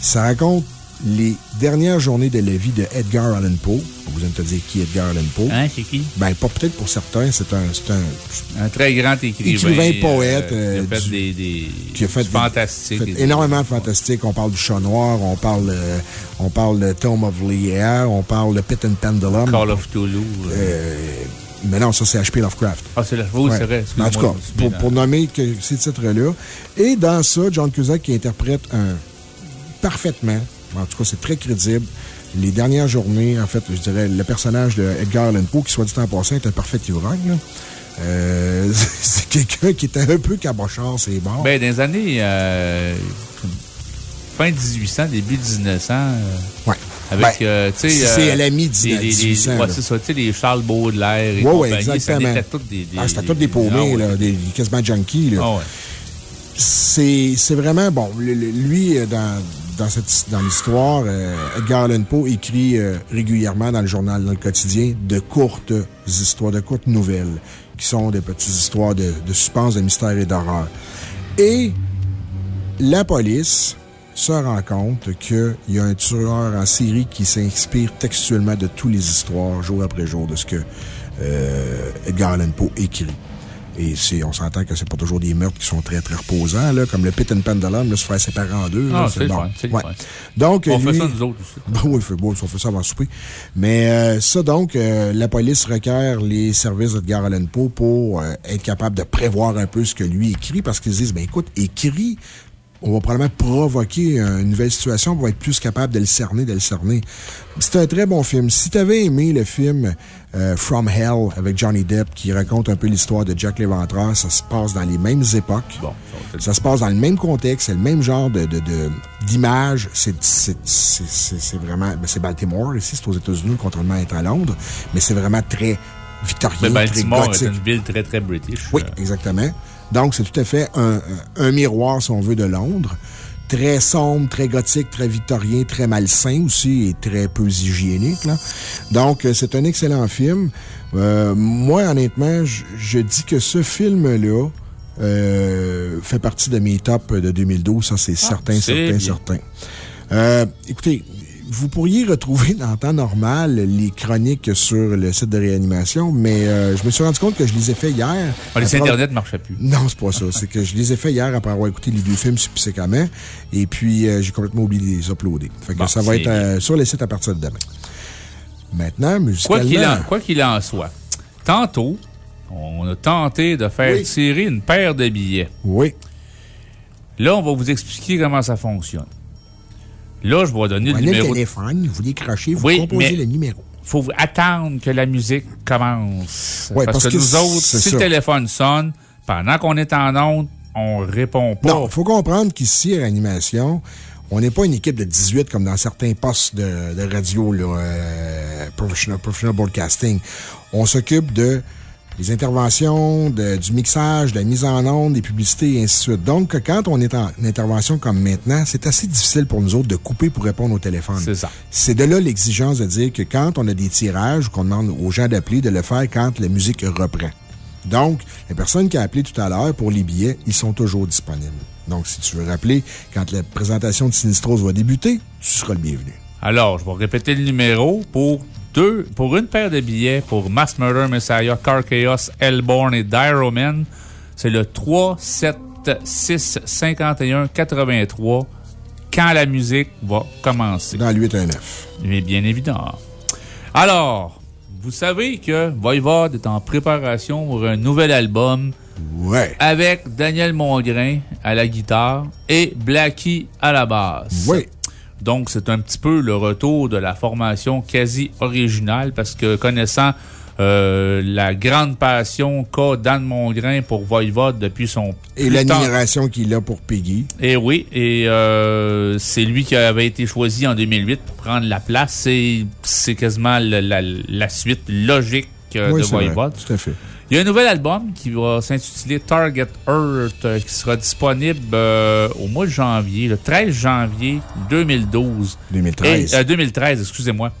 Ça raconte les dernières journées de la vie de Edgar Allan Poe. Vous allez me dire qui est Edgar Allan Poe? Hein, c'est qui? Ben, pas peut-être pour certains, c'est un, c'est un, Un très grand écrivain. Écrivain, poète, euh, qui a euh, fait du- des, des, qui a fait du des- fantastique. fait et des- énormément de fantastique. On parle du chat noir, on parle, euh, on parle de Tome of Lear, on parle de Pit and Pendulum. Call of Toulouse. Euh, mais non, ça, c'est H.P. Lovecraft. Ah, c'est Ouais. c'est vrai. En tout cas, pour, nommer que ces titres-là. Et dans ça, John Cusack qui interprète un, parfaitement, en tout cas, c'est très crédible, les dernières journées, en fait, je dirais, le personnage de Edgar Allan Poe, qui, soit dit en passant, est un parfait ivrogne. Euh, c'est quelqu'un qui était un peu cabochard, c'est bon. Ben, dans les années. euh, fin 1800, début 1900. euh, ouais. Avec, Ben, tu sais. c'est à la mi- les- les- les- 1800, Ouais, là. c'est ça. Tu sais, les Charles Baudelaire et Ouais, ouais, exactement. était toutes des. des Ah, c'était tous des paumés, ah, là, des, quasiment junkies, là. Ah. C'est vraiment bon. Lui, euh, dans, dans, dans l'histoire, euh, Edgar Allan Poe écrit euh, régulièrement dans le journal, dans le quotidien, de courtes histoires, de courtes nouvelles, qui sont des petites histoires de, de suspense, de mystère et d'horreur. Et la police se rend compte qu'il y a un tueur en série qui s'inspire textuellement de toutes les histoires, jour après jour, de ce que Edgar Allan Poe écrit. Et c'est, on s'entend que c'est pas toujours des meurtres qui sont très, très reposants, là, comme le Pit and Pendulum, là, se faire séparer en deux. Ah, c'est le Ouais. Donc, On lui- fait ça nous autres aussi. Ben oui, fait beau, on fait ça avant souper. Mais euh, ça, donc, euh, la police requiert les services d'Edgar Allan Poe pour euh, être capable de prévoir un peu ce que lui écrit, parce qu'ils se disent, ben écoute, écrit, on va probablement provoquer euh, une nouvelle situation pour être plus capable de le cerner, de le cerner. C'est un très bon film. Si tu avais aimé le film euh, From Hell avec Johnny Depp, qui raconte un peu l'histoire de Jack l'Éventreur, ça se passe dans les mêmes époques. Bon, Ça se passe dans le même contexte, c'est le même genre de, d'image. C'est, c'est, c'est, c'est- c'est vraiment, ben, c'est Baltimore ici, c'est aux États-Unis, contrairement à être à Londres, mais c'est vraiment très victorien, Mais très Baltimore est gothique. une ville très, très british. Oui, exactement. Donc, c'est tout à fait un, un- miroir, si on veut, de Londres. Très sombre, très gothique, très victorien, très malsain aussi et très peu hygiénique. Là. Donc, euh, c'est un excellent film. Euh, moi, honnêtement, je, je dis que ce film-là euh, fait partie de mes tops de 2012. Ça, c'est certain, c'est certain, bien. certain. Euh, écoutez, vous pourriez retrouver dans le temps normal les chroniques sur le site de réanimation, mais euh, je me suis rendu compte que je les ai fait hier. Ah, les Après- Internet ne marchaient plus. non, c'est pas ça. C'est que je les ai fait hier après avoir écouté les deux films subséquemment. Et puis, euh, j'ai complètement oublié de les uploader. Fait que Bon, ça va être euh, sur le site à partir de demain. Maintenant, Quoi qu'il musicalement. en, quoi qu'il en soit, tantôt, on a tenté de faire Oui. tirer une paire de billets. Oui. Là, on va vous expliquer comment ça fonctionne. Là, je vais donner le Prenez le numéro. téléphone, vous décrochez, vous Oui, composez mais- le numéro. faut attendre que la musique commence. Ouais, parce, parce que, que nous autres, si ça. le téléphone sonne, pendant qu'on est en onde, on répond pas. Non, il faut comprendre qu'ici, à Réanimation, on n'est pas une équipe de 18 comme dans certains postes de, de radio, là, euh, professional, professional broadcasting. On s'occupe de les interventions, de- du mixage, de la mise en onde, des publicités et ainsi de suite. Donc, quand on est en intervention comme maintenant, c'est assez difficile pour nous autres de couper pour répondre au téléphone. C'est ça. C'est de là l'exigence de dire que quand on a des tirages, qu'on demande aux gens d'appeler, de le faire quand la musique reprend. Donc, les personnes qui ont appelé tout à l'heure pour les billets, ils sont toujours disponibles. Donc, si tu veux rappeler, quand la présentation de Sinistros va débuter, tu seras le bienvenu. Alors, je vais répéter le numéro pour deux, pour une paire de billets pour Mass Murder Messiah, Car Chaos, Hellborn et Dyroman. C'est le 3, 7, 6, 51, 83 quand la musique va commencer. Dans le 819. Mais bien évidemment. Alors, vous savez que Voivode est en préparation pour un nouvel album. Ouais. Avec Daniel Mongrain à la guitare et Blackie à la basse. Oui. Donc, c'est un petit peu le retour de la formation quasi originale parce que connaissant euh, la grande passion qu'a Dan Mongrain pour Voivode depuis son Et l'admiration qu'il a pour Peggy. et oui, et euh, c'est lui qui avait été choisi en 2008 pour prendre la place. C'est c'est quasiment la, la- la suite logique euh, Oui, de vrai. Voivode. Tout à fait. Il y a un nouvel album qui va s'intituler Target Earth euh, qui sera disponible euh, au mois de janvier, le 13 janvier 2012. 2013. Et, euh, 2013, excusez-moi.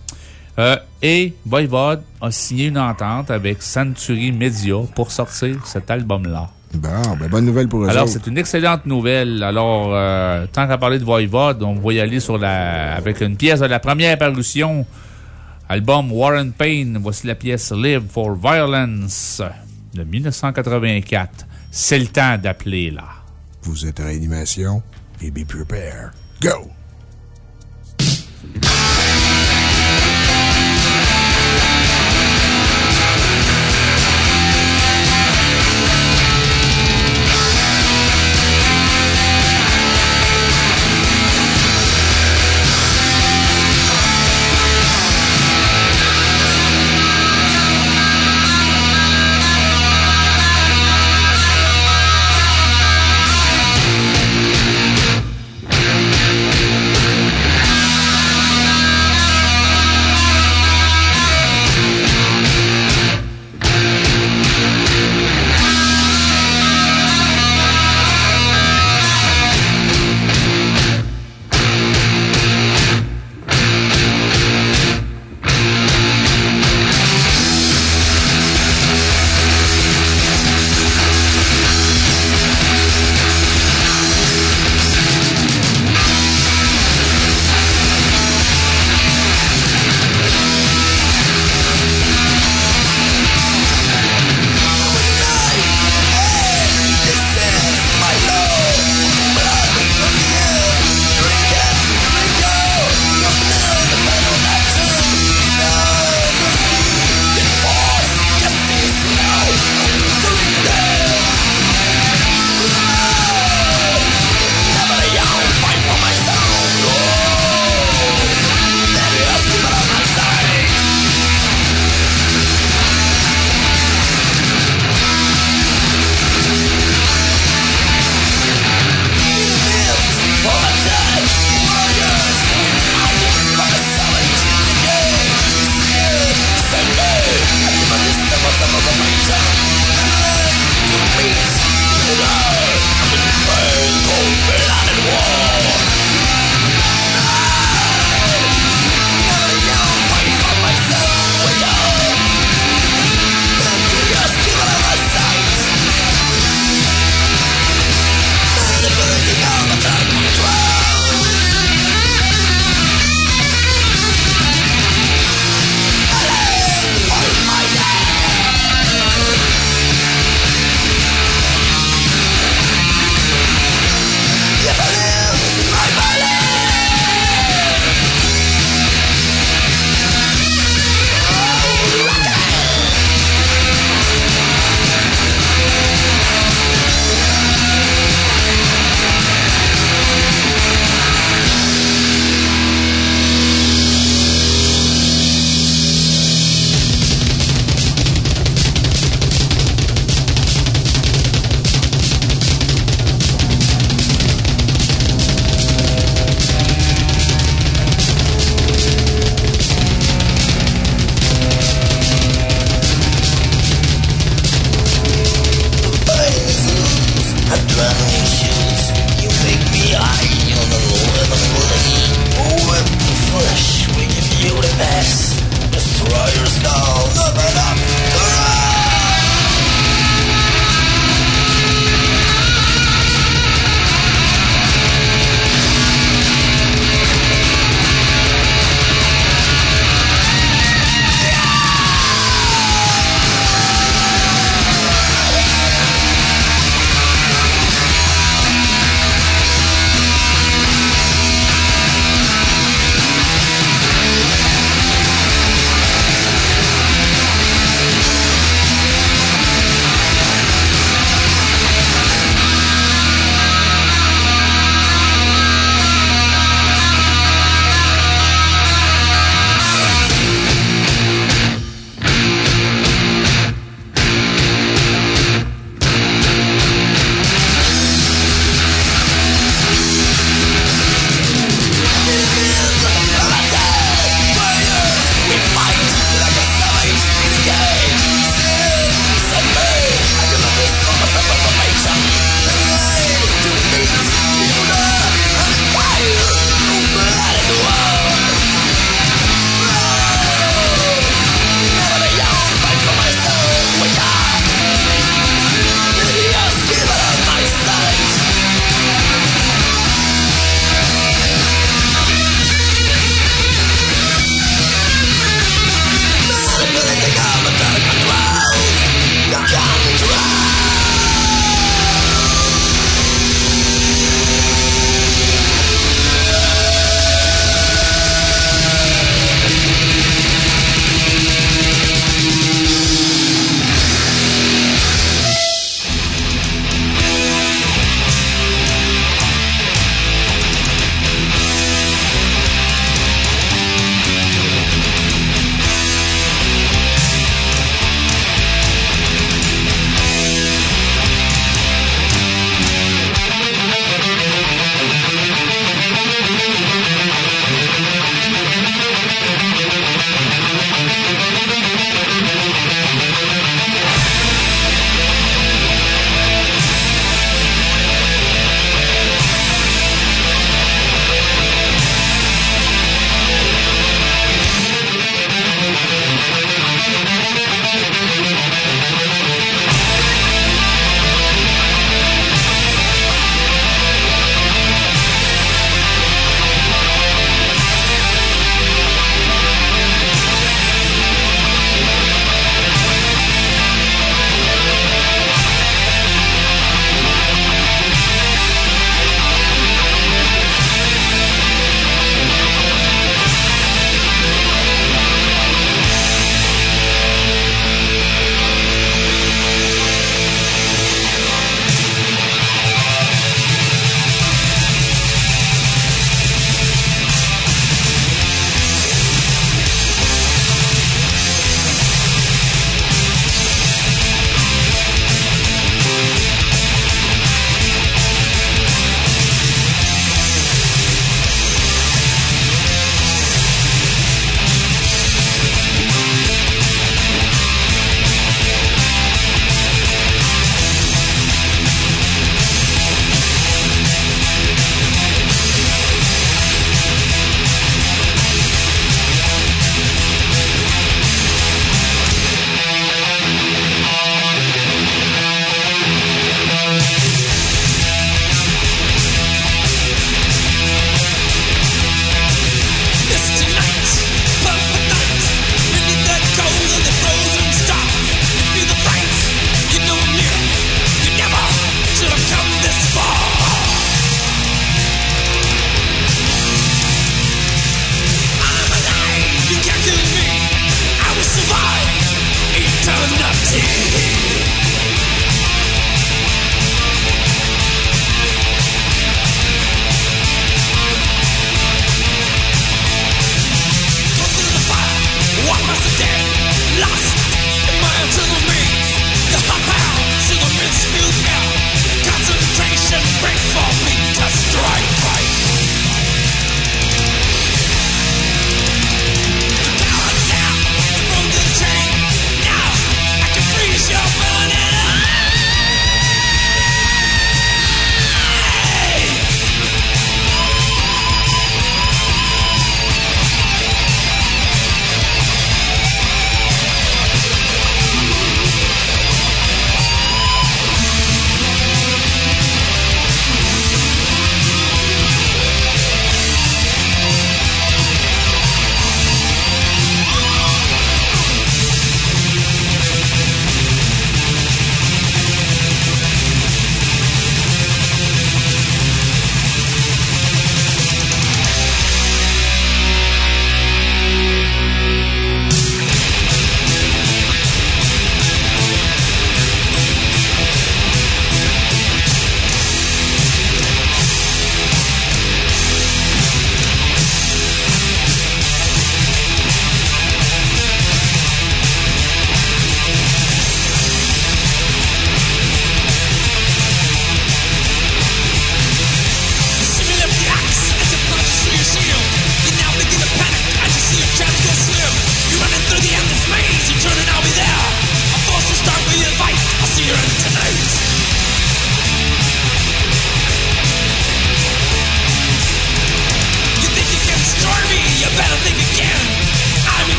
Euh, et Voivode a signé une entente avec Century Media pour sortir cet album-là. Bon, ben, bonne nouvelle pour eux Alors, c'est une excellente nouvelle. Alors, euh, tant qu'à parler de Voivode, on va y aller sur la, avec une pièce de la première parution. Album Warren Payne. Voici la pièce Live for Violence de 1984. C'est le temps d'appeler, là. Vous êtes en réanimation et be prepared. Go!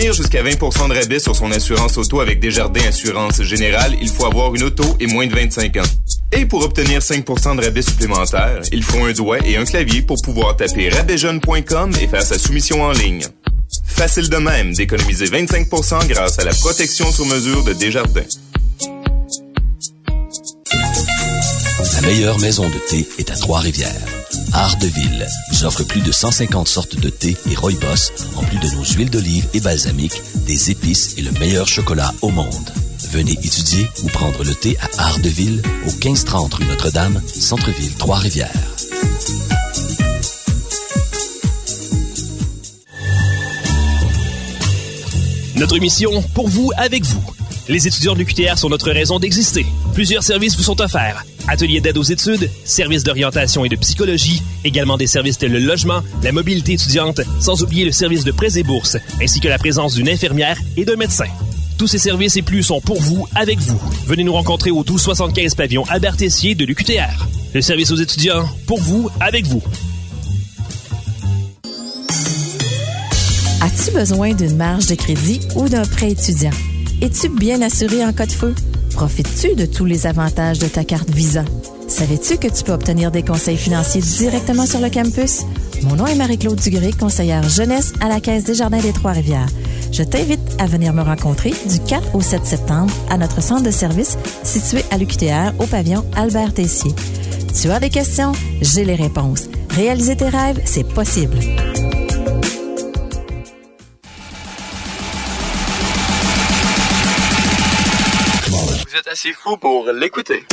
Obtenir jusqu'à 20% de rabais sur son assurance auto avec Desjardins Assurance Générale, il faut avoir une auto et moins de 25 ans. Et pour obtenir 5% de rabais supplémentaires, il faut un doigt et un clavier pour pouvoir taper rabaisjeune.com et faire sa soumission en ligne. Facile de même d'économiser 25% grâce à la protection sur mesure de Desjardins. La meilleure maison de thé est à Trois-Rivières. Art de Ville vous offre plus de 150 sortes de thé et rooibos, en plus de nos huiles d'olive et balsamique, des épices et le meilleur chocolat au monde. Venez étudier ou prendre le thé à Art de Ville, au 1530 rue Notre-Dame, Centre-Ville, Trois-Rivières. Notre mission, pour vous, avec vous. Les étudiants de l'UQTR sont notre raison d'exister. Plusieurs services vous sont offerts. Ateliers d'aide aux études, services d'orientation et de psychologie, également des services tels le logement, la mobilité étudiante, sans oublier le service de prêts et bourses, ainsi que la présence d'une infirmière et d'un médecin. Tous ces services et plus sont pour vous, avec vous. Venez nous rencontrer au 1275 pavillon Albert Tessier de l'UQTR. Le service aux étudiants, pour vous, avec vous. As-tu besoin d'une marge de crédit ou d'un prêt étudiant? Es-tu bien assuré en cas de feu? Profites-tu de tous les avantages de ta carte Visa? Savais-tu que tu peux obtenir des conseils financiers directement sur le campus? Mon nom est Marie-Claude Dugré, conseillère jeunesse à la Caisse des Jardins des Trois-Rivières. Je t'invite à venir me rencontrer du 4 au 7 septembre à notre centre de service situé à l'UQTR au pavillon Albert Tessier. Tu as des questions? J'ai les réponses. Réaliser tes rêves, c'est possible. Êtes assez fou pour l'écouter. –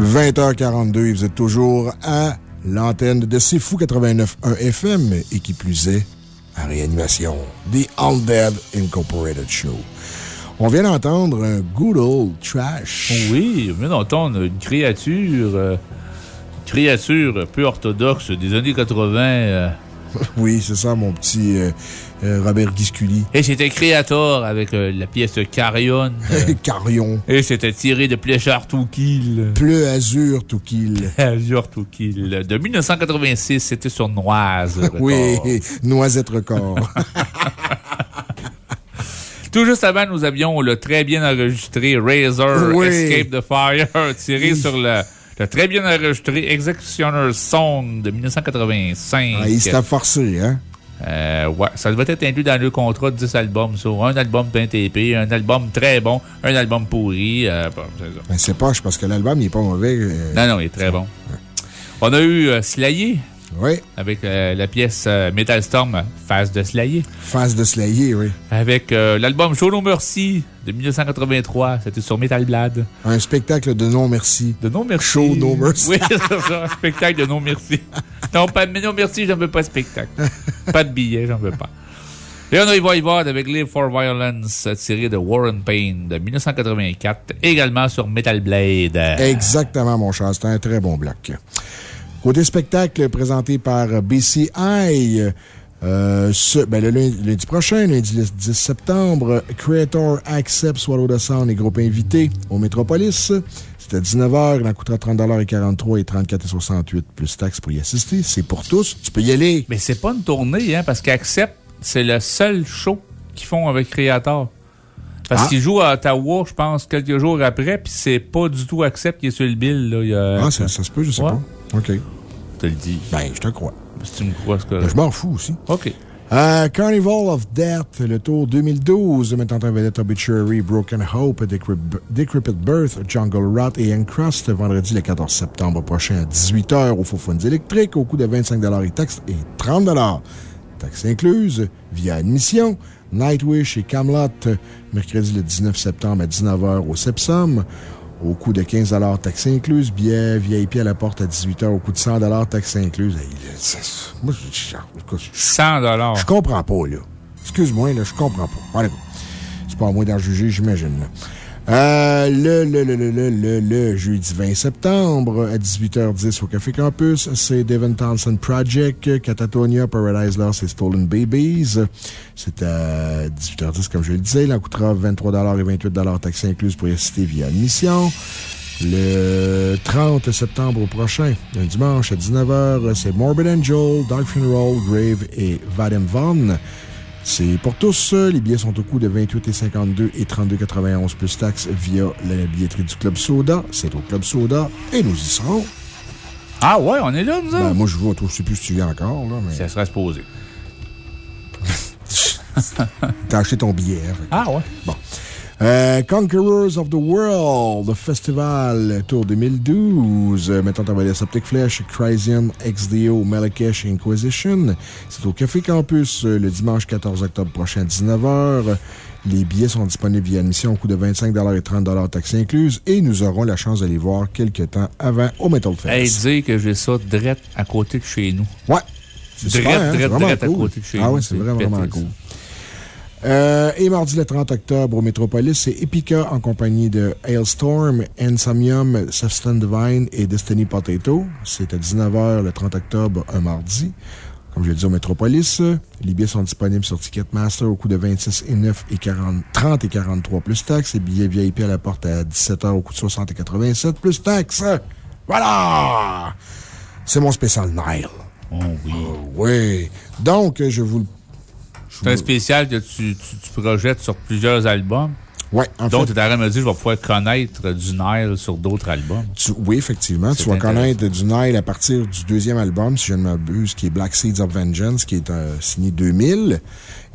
20h42, vous êtes toujours à l'antenne de C'est Fou 89.1 FM et qui plus est, à réanimation, The All Dead Incorporated Show. On vient d'entendre un good old trash. Oui, on vient d'entendre une créature, euh, une créature peu orthodoxe des années 80. euh. Oui, c'est ça, mon petit euh, Robert Guisculi. Et c'était Creator avec euh, la pièce Carrion. euh, Carrion. Et c'était tiré de Pléchard to Kill. Pleu azur to kill. Azure to Kill. De 1986, c'était sur Noise. Oui, noisette record. Tout juste avant, nous avions le très bien enregistré Razor Oui. Escape the Fire, tiré sur le, le très bien enregistré Executioner's Song de 1985. Ah, il s'était forcé, hein? Euh, ouais, ça devait être inclus dans le contrat de 10 albums. ça. Un album plein TP, un album très bon, un album pourri. euh, bon, c'est. Ben, poche parce que l'album, il est pas mauvais. euh, Non, non, il est très bon. On a eu euh, Slayer. Oui. Avec euh, la pièce euh, Metal Storm, Phase de Slayer. Face de Slayer, oui. Avec euh, l'album Show No Mercy de 1983. C'était sur Metal Blade. Un spectacle de non-merci. De non-merci. Show No Mercy. Oui, c'est ça. Un spectacle de non-merci. Non, pas de non merci, j'en veux pas de spectacle. pas de billets, j'en veux pas. Et on a eu Voivod avec Live for Violence, tiré de Warren Payne de 1984, également sur Metal Blade. Exactement, mon cher. C'était un très bon bloc. Côté spectacle présenté par BCI, euh, ce, ben, le lundi, lundi prochain, lundi le 10 septembre, Creator Accept Swallow the Sound et groupe invité au Métropolis. C'est à 19h, il en coûtera 30 et 43 et 34 et 68 plus taxes pour y assister. C'est pour tous. Tu peux y aller. Mais c'est pas une tournée, hein, parce qu'Accept, c'est le seul show qu'ils font avec Creator. Parce Ah. qu'ils jouent à Ottawa, je pense, quelques jours après, puis c'est pas du tout Accept qui est sur le bill. Là. Il y a- Ah, ça, ça se peut, je sais Ouais. pas. OK. Je te le dis. Ben, je te crois. Si tu me crois, c'est que. Ben, je m'en fous aussi. OK. Euh, Carnival of Death, le tour 2012, mettant en vedette Obituary, Broken Hope, Decrep- Decrepit Birth, Jungle Rot et Encrust, vendredi le 14 septembre prochain à 18h au Faux électriques, au coût de 25 et taxes et 30 Taxes incluses, via admission. Nightwish et Camelot, mercredi le 19 septembre à 19h au Sepsum, au coût de 15 taxes incluses. Billet VIP à la porte à 18h au coût de 100 taxes incluses. Moi, je- je- je- 100 je comprends pas, là. Excuse-moi, là, je comprends pas. Allez, c'est pas à moi d'en juger, j'imagine, là. Euh, le, le, le, le, jeudi 20 septembre à 18h10 au Café Campus, c'est Devon Townsend Project, Catatonia, Paradise Lost et Stolen Babies. C'est à 18h10, comme je le disais. Il en coûtera 23 et 28 taxes incluses pour y assister via admission. Le 30 septembre prochain, un dimanche à 19h, c'est Morbid Angel, Dark Funeral, Grave et Vadim Von. C'est pour tous. Les billets sont au coût de 28,52 et 32,91 plus taxes via la billetterie du Club Soda. C'est au Club Soda et nous y serons. Ah ouais, on est là, nous Ben, autres? moi, je vois, je sais plus si tu viens encore, là, mais. Ça serait supposé. T'as acheté ton billet, hein, Ah ouais? Bon. Euh, Conquerors of the World, le festival Tour 2012, euh, mettant en valeur Septic Flesh, Chrysium, XDO, Malakesh Inquisition. C'est au Café Campus euh, le dimanche 14 octobre prochain à 19h. Les billets sont disponibles via admission au coût de 25 et 30 taxes incluses et nous aurons la chance de les voir quelques temps avant au Metal Fest. Hey, dire que j'ai ça direct à côté de chez nous. Ouais. C'est super, hein? C'est vraiment drette à côté de chez Ah nous. ouais, c'est vraiment, vraiment cool. Euh, et mardi le 30 octobre au Métropolis, c'est Epica en compagnie de Hailstorm, Ensomnium, Substance Divine et Destiny Potato. C'est à 19h le 30 octobre, un mardi. Comme je l'ai dit au Métropolis, les billets sont disponibles sur Ticketmaster au coût de 26 et 9 et 40, 30 et 43 plus taxes. Les billets VIP à la porte à 17h au coût de 60 et 87 plus taxes. Voilà! C'est mon spécial Nile. Oh oui. oui. Donc, je vous le C'est un spécial que tu, tu, tu projettes sur plusieurs albums. Ouais, en Donc, fait- tu es de me dire je vais pouvoir connaître du Nile sur d'autres albums. Tu- oui, effectivement. Tu vas connaître du Nile à partir du deuxième album, si je ne m'abuse, qui est Black Seeds of Vengeance, qui est euh, signé 2000.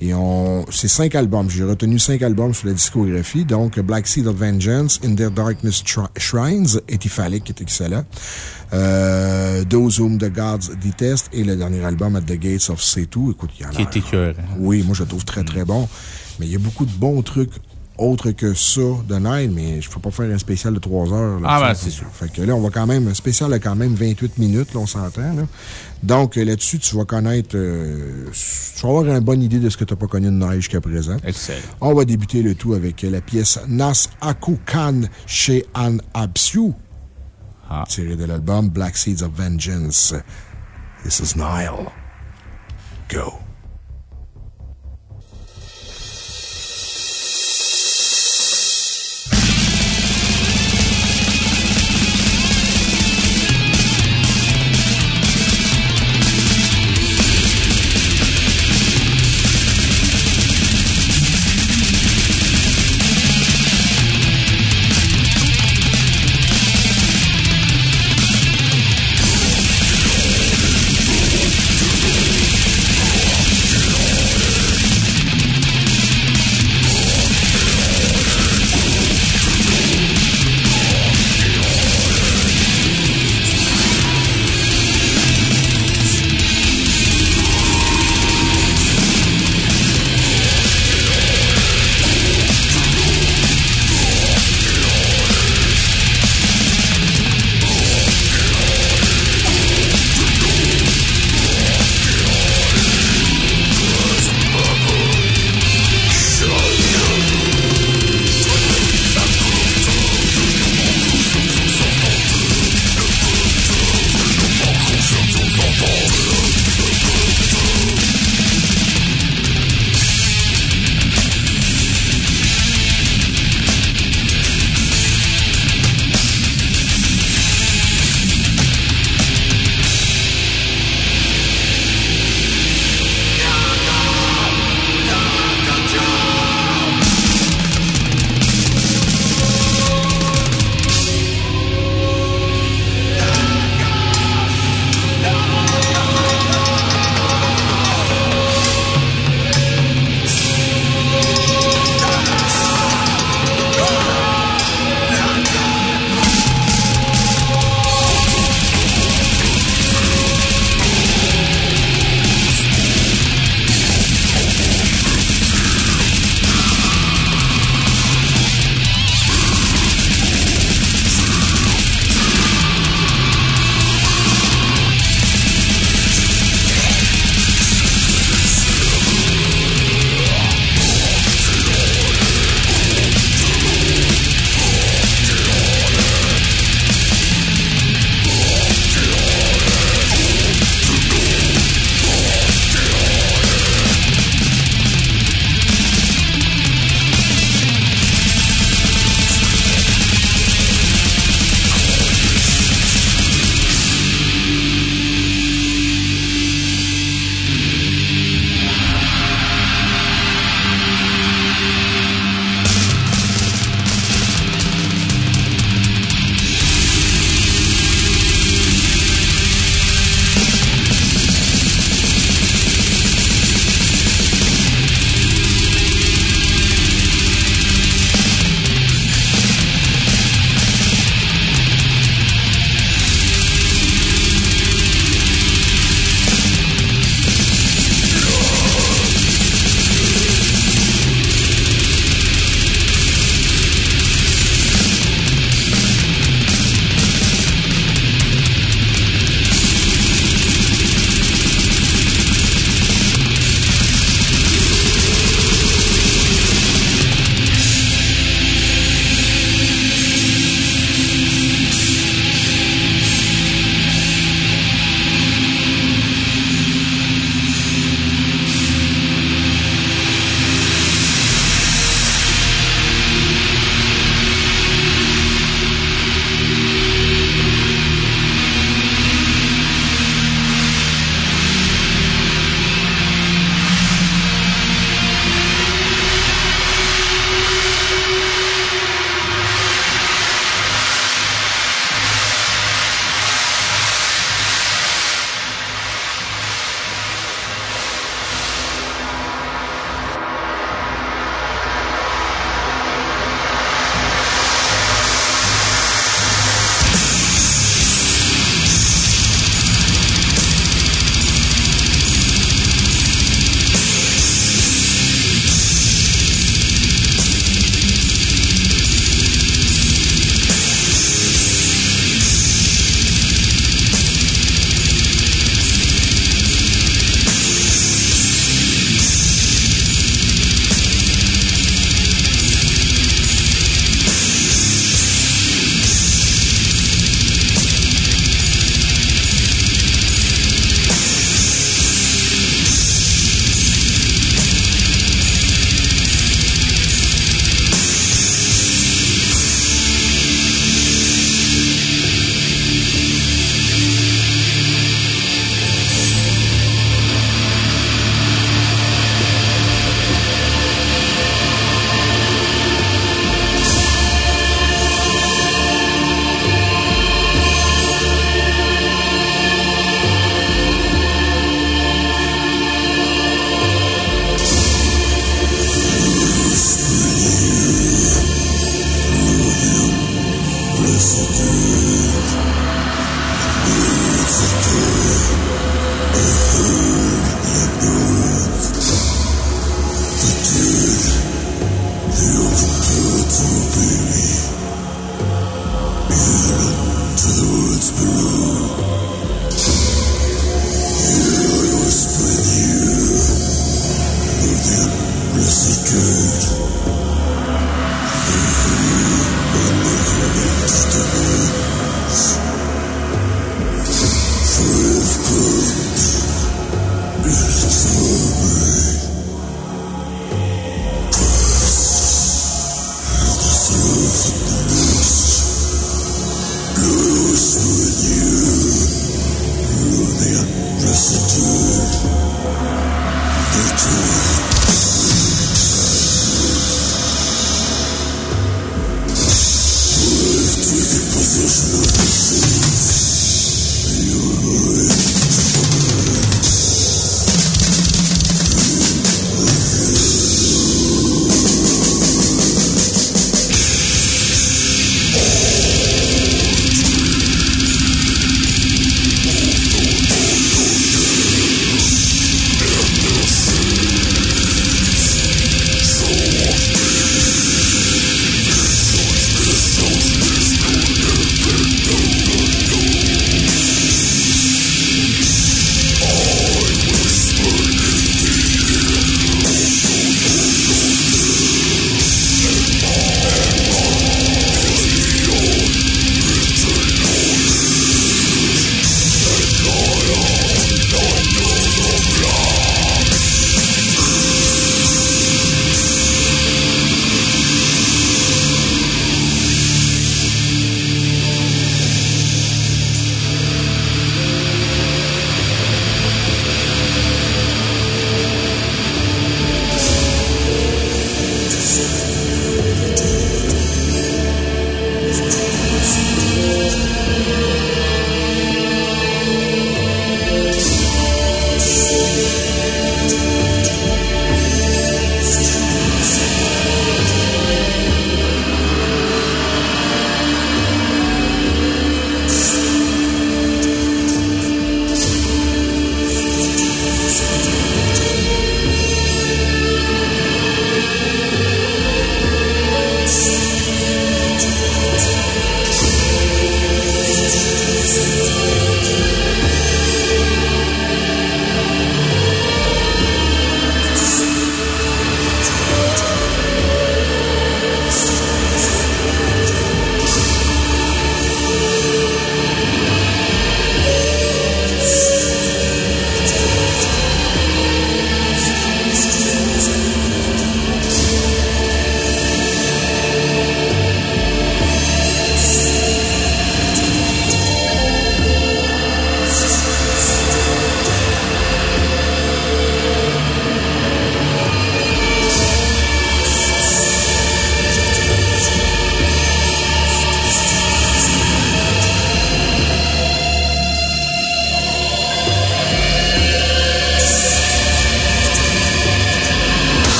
Et on, c'est cinq albums. J'ai retenu cinq albums sur la discographie. Donc, Black Seed of Vengeance, In Their Darkness Shrines, Etyphalic, qui est excellent. Euh, Those Whom the Gods Detest et le dernier album, At the Gates of Setu. Écoute, il y en a. Qui est écœurant. Oui, moi, je le trouve très, très bon. Mais il y a beaucoup de bons trucs autres que ça de Nile, mais je ne peux pas faire un spécial de 3 heures. là, Ah, ben, c'est sûr. Fait que là, on va quand même, un spécial a quand même 28 minutes, là, on s'entend. Donc, euh, là-dessus, tu vas connaître, euh, tu vas avoir une bonne idée de ce que tu n'as pas connu de Nile jusqu'à présent. Excellent. On va débuter le tout avec la pièce Nas Akukan chez An Absu, Ah. tirée de l'album Black Seeds of Vengeance. This is Nile. Go.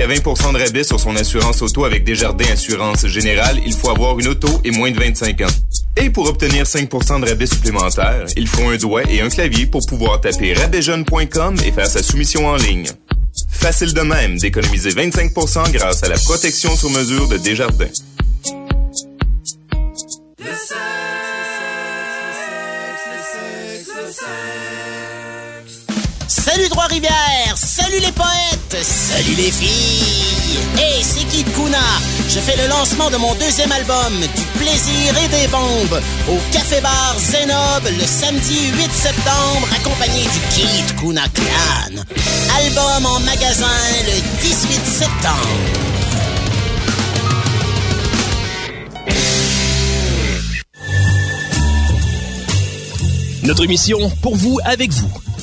Jusqu'à 20% de rabais sur son assurance auto avec Desjardins Assurance Générale, il faut avoir une auto et moins de 25 ans. Et pour obtenir 5% de rabais supplémentaires, il faut un doigt et un clavier pour pouvoir taper rabaijeune.com et faire sa soumission en ligne. Facile de même d'économiser 25% grâce à la protection sur mesure de Desjardins. Salut les filles! Hey, c'est Kid Kuna! Je fais le lancement de mon deuxième album, Du plaisir et des bombes, au Café Bar Zenob le samedi 8 septembre, accompagné du Kid Kuna Clan. Album en magasin le 18 septembre. Notre mission, pour vous, avec vous.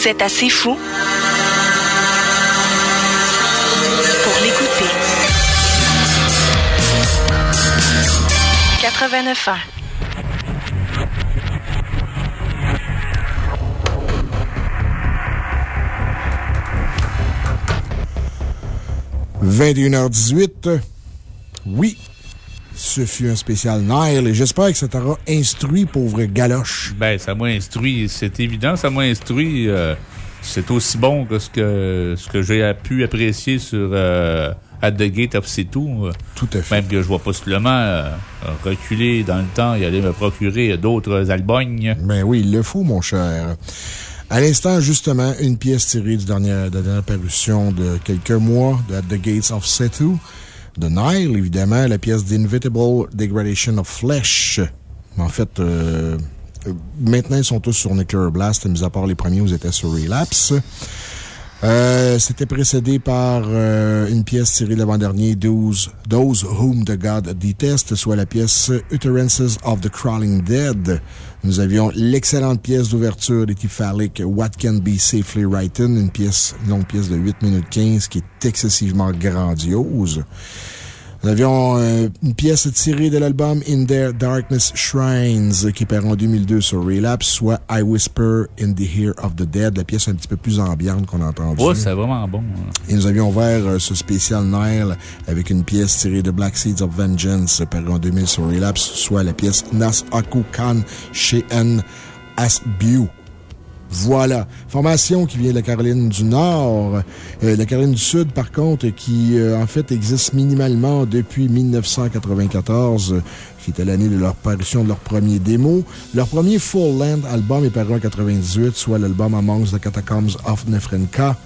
Vous êtes assez fou pour l'écouter. 89 ans. – 21h18. Oui, ce fut un spécial Nile et j'espère que ça t'aura instruit, pauvre galoche. Ben, ça m'a instruit, c'est évident, ça m'a instruit. euh, c'est aussi bon que ce que, ce que j'ai pu apprécier sur euh, At the Gate of tout. Tout à fait. Même que je vois possiblement euh, reculer dans le temps et aller me procurer d'autres albums. Ben oui, il le faut, mon cher. À l'instant, justement, une pièce tirée du dernier, de la dernière parution de quelques mois de At the Gates of Setu, de Nile, évidemment, la pièce d'Inevitable Degradation of Flesh. En fait, euh, euh, maintenant, ils sont tous sur Nuclear Blast, mis à part les premiers ils étaient sur Relapse. Euh, C'était précédé par euh, une pièce tirée de l'avant-dernier, Those, Those Whom the God Detest, soit la pièce Utterances of the Crawling Dead. Nous avions l'excellente pièce d'ouverture des What Can Be Safely Written, une pièce, une longue pièce de 8 minutes 15 qui est excessivement grandiose. Nous avions euh, une pièce tirée de l'album In Their Darkness Shrines, qui paru en 2002 sur Relapse, soit I Whisper in the Ear of the Dead, la pièce un petit peu plus ambiante qu'on a entendue. Ouais, c'est vraiment bon. hein. Et nous avions ouvert euh, ce spécial Nile avec une pièce tirée de Black Seeds of Vengeance, paru en 2000 sur Relapse, soit la pièce Nas Aku Khan She'en Asbiu. Voilà. Formation qui vient de la Caroline du Nord. Euh, la Caroline du Sud, par contre, qui, euh, en fait, existe minimalement depuis 1994, euh, qui était l'année de leur parution de leur premier démo. Leur premier full-length album est paru en 98, soit l'album Amongst the Catacombs of Nefrenka.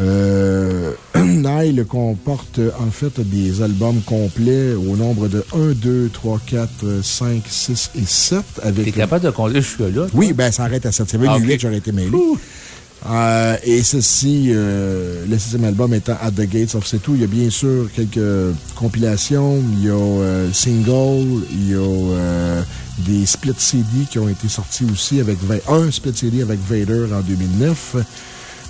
Euh, Nile comporte en fait des albums complets au nombre de 1, 2, 3, 4, 5, 6 et 7. Avec T'es capable de compter jusque-là? Oui, ben, ça arrête à 7. C'est vrai, Ah, le ok. 8, j'aurais été mêlé. Euh, et ceci, euh, le sixième album étant At the Gates of C'est tout. Il y a bien sûr quelques compilations, il y a euh, le single, il y a euh, des split CD qui ont été sortis aussi avec un split CD avec Vader en 2009.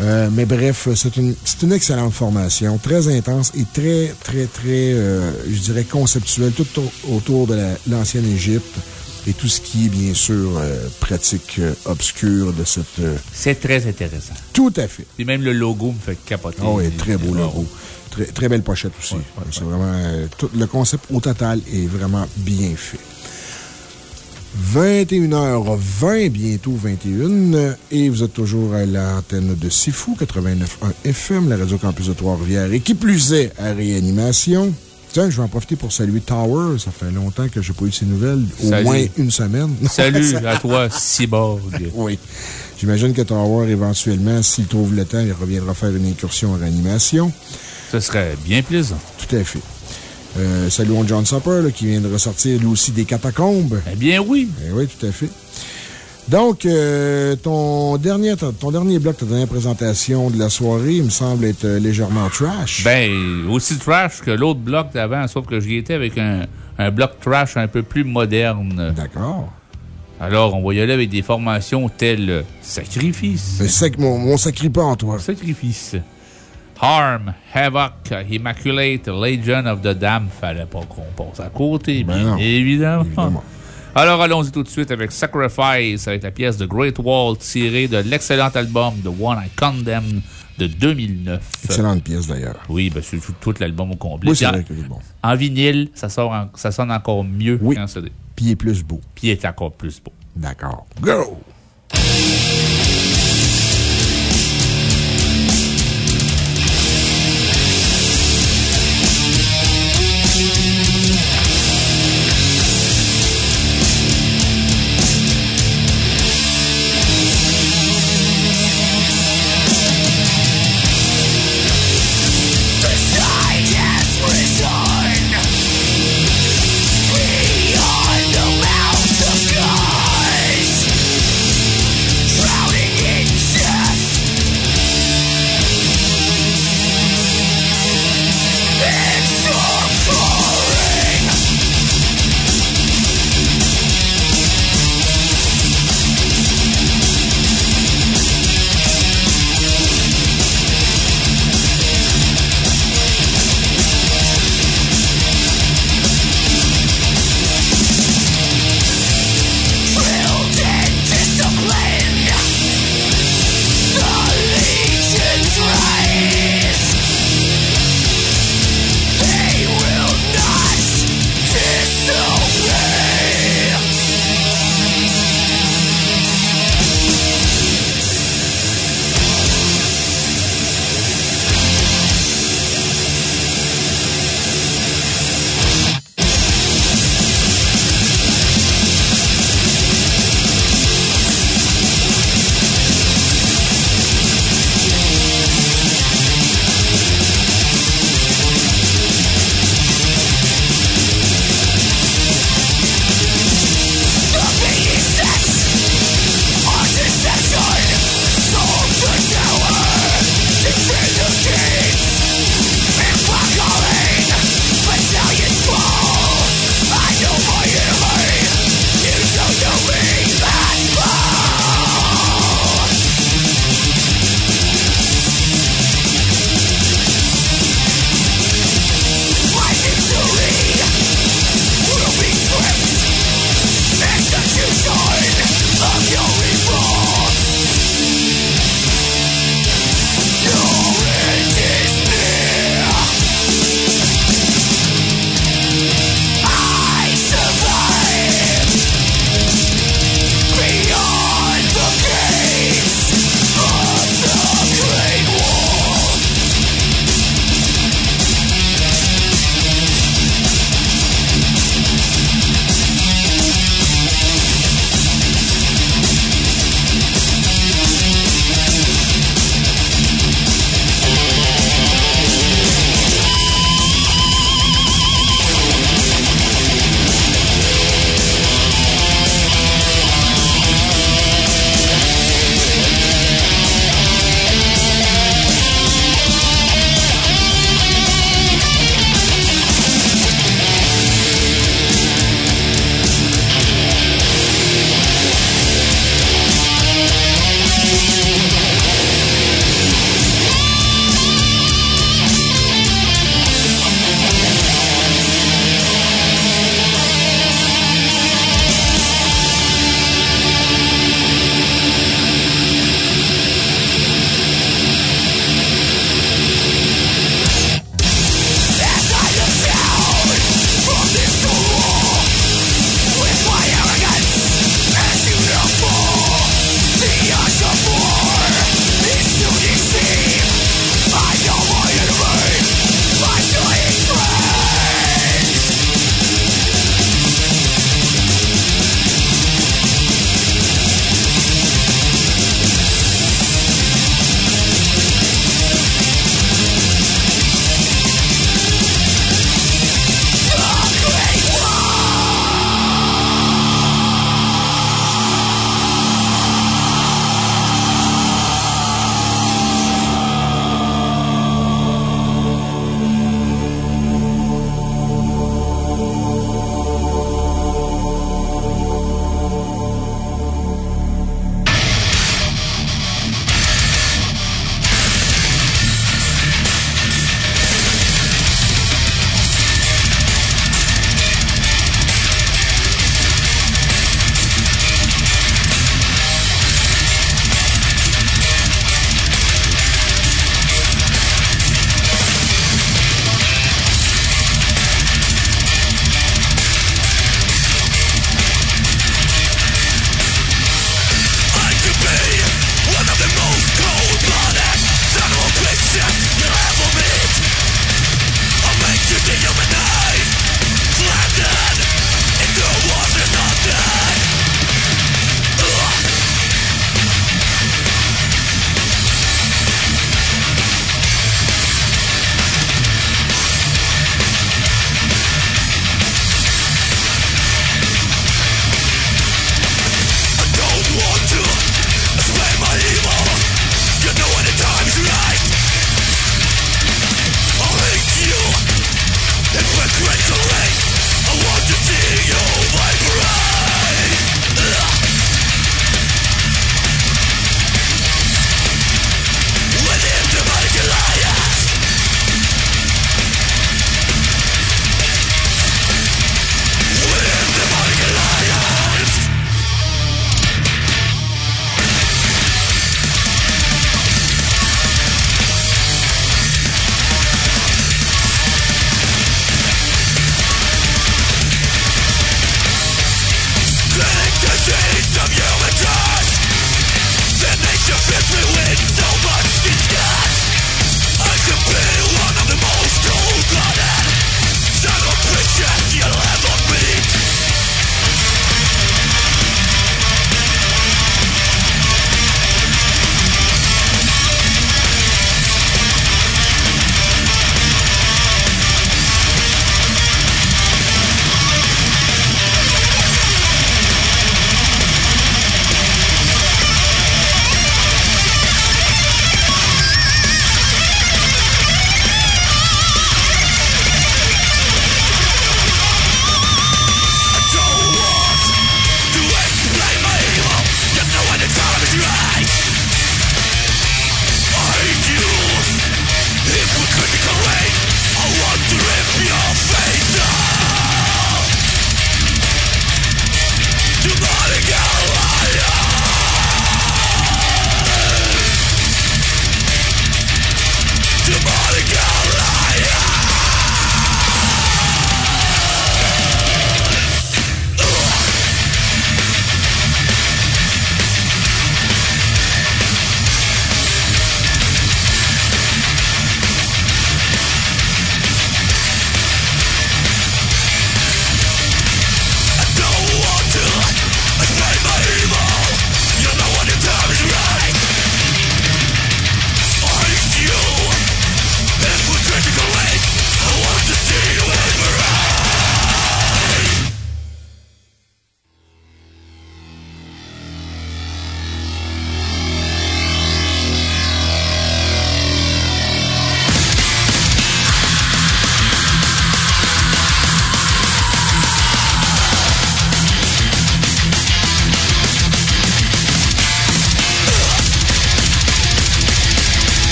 Euh, mais bref, c'est une, c'est une excellente formation, très intense et très, très, très, euh, je dirais, conceptuelle, tout au- autour de la- l'ancienne Égypte et tout ce qui est, bien sûr, euh, pratique euh, obscure de cette. euh, C'est très intéressant. tout à fait. Puis même le logo me fait capoter. Ah oui, très beau Ah, logo. Très, très belle pochette aussi. C'est vraiment. euh, tout, le concept au total est vraiment bien fait. 21h20, bientôt 21, et vous êtes toujours à l'antenne de Sifu 89.1 FM, la radio campus de Trois-Rivières, et qui plus est à réanimation. Tiens, je vais en profiter pour saluer Tower. Ça fait longtemps que je n'ai pas eu ses nouvelles. Au Salut. moins une semaine. Salut à toi, Cyborg. oui. J'imagine que Tower, éventuellement, s'il trouve le temps, il reviendra faire une incursion en réanimation. Ce serait bien plaisant. Tout à fait. Euh, saluons John Supper, là, qui vient de ressortir lui aussi des catacombes. Eh bien, oui. Eh oui, tout à fait. Donc, euh, ton, dernier, ton dernier bloc, ta dernière présentation de la soirée, il me semble être euh, légèrement trash. Ben, aussi trash que l'autre bloc d'avant, sauf que j'y étais avec un, un bloc trash un peu plus moderne. D'accord. Alors, on va y aller avec des formations telles Sacrifice. Mais c'est que mon, mon sacri pas en toi. Sacrifice. Harm, Havoc, Immaculate, Legion of the Damned. Fallait pas qu'on passe à côté, Ben bien non. évidemment. Évidemment. Alors, allons-y tout de suite avec Sacrifice, avec la pièce de Great Wall tirée de l'excellent album The One I Condemn de 2009. Excellente pièce, d'ailleurs. Oui, ben, c'est tout, tout l'album au complet. Oui, c'est vrai en- que c'est bon. En vinyle, ça, sort en- ça sonne encore mieux Oui. qu'en CD. Puis il est plus beau. Puis il est encore plus beau. D'accord. Go!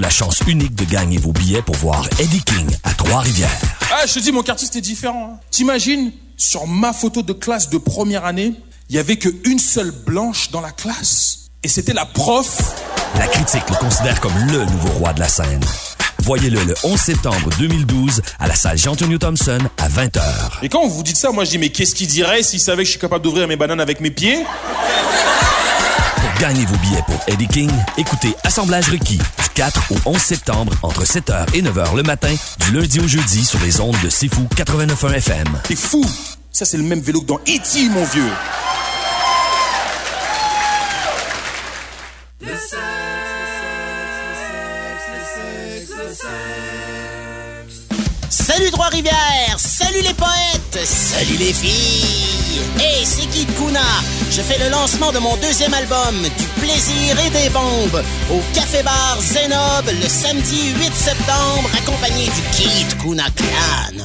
La chance unique de gagner vos billets pour voir Eddie King à Trois-Rivières. Ah, je te dis, mon quartier, c'était différent. hein. T'imagines, sur ma photo de classe de première année, il y avait qu'une seule blanche dans la classe. Et c'était la prof. La critique le considère comme le nouveau roi de la scène. Voyez-le le 11 septembre 2012 à la salle Jean-Antonio Thompson à 20h. Et quand vous dites ça, moi je dis, mais qu'est-ce qu'il dirait s'il savait que je suis capable d'ouvrir mes bananes avec mes pieds? Pour gagner vos billets pour Eddie King, écoutez Assemblage requis du 4 au 11 septembre entre 7h et 9h le matin, du lundi au jeudi sur les ondes de C'est Fou 89.1 FM. T'es fou Ça, c'est le même vélo que dans E.T., mon vieux. Salut Trois-Rivières! Salut les poètes! Salut les filles! Hey, c'est Kid Kuna! Je fais le lancement de mon deuxième album, Du plaisir et des bombes, au Café Bar Zenob le samedi 8 septembre, accompagné du Kid Kuna Clan.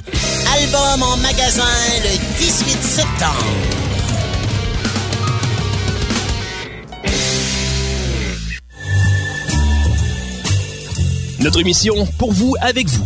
Album en magasin le 18 septembre. Notre mission, pour vous, avec vous.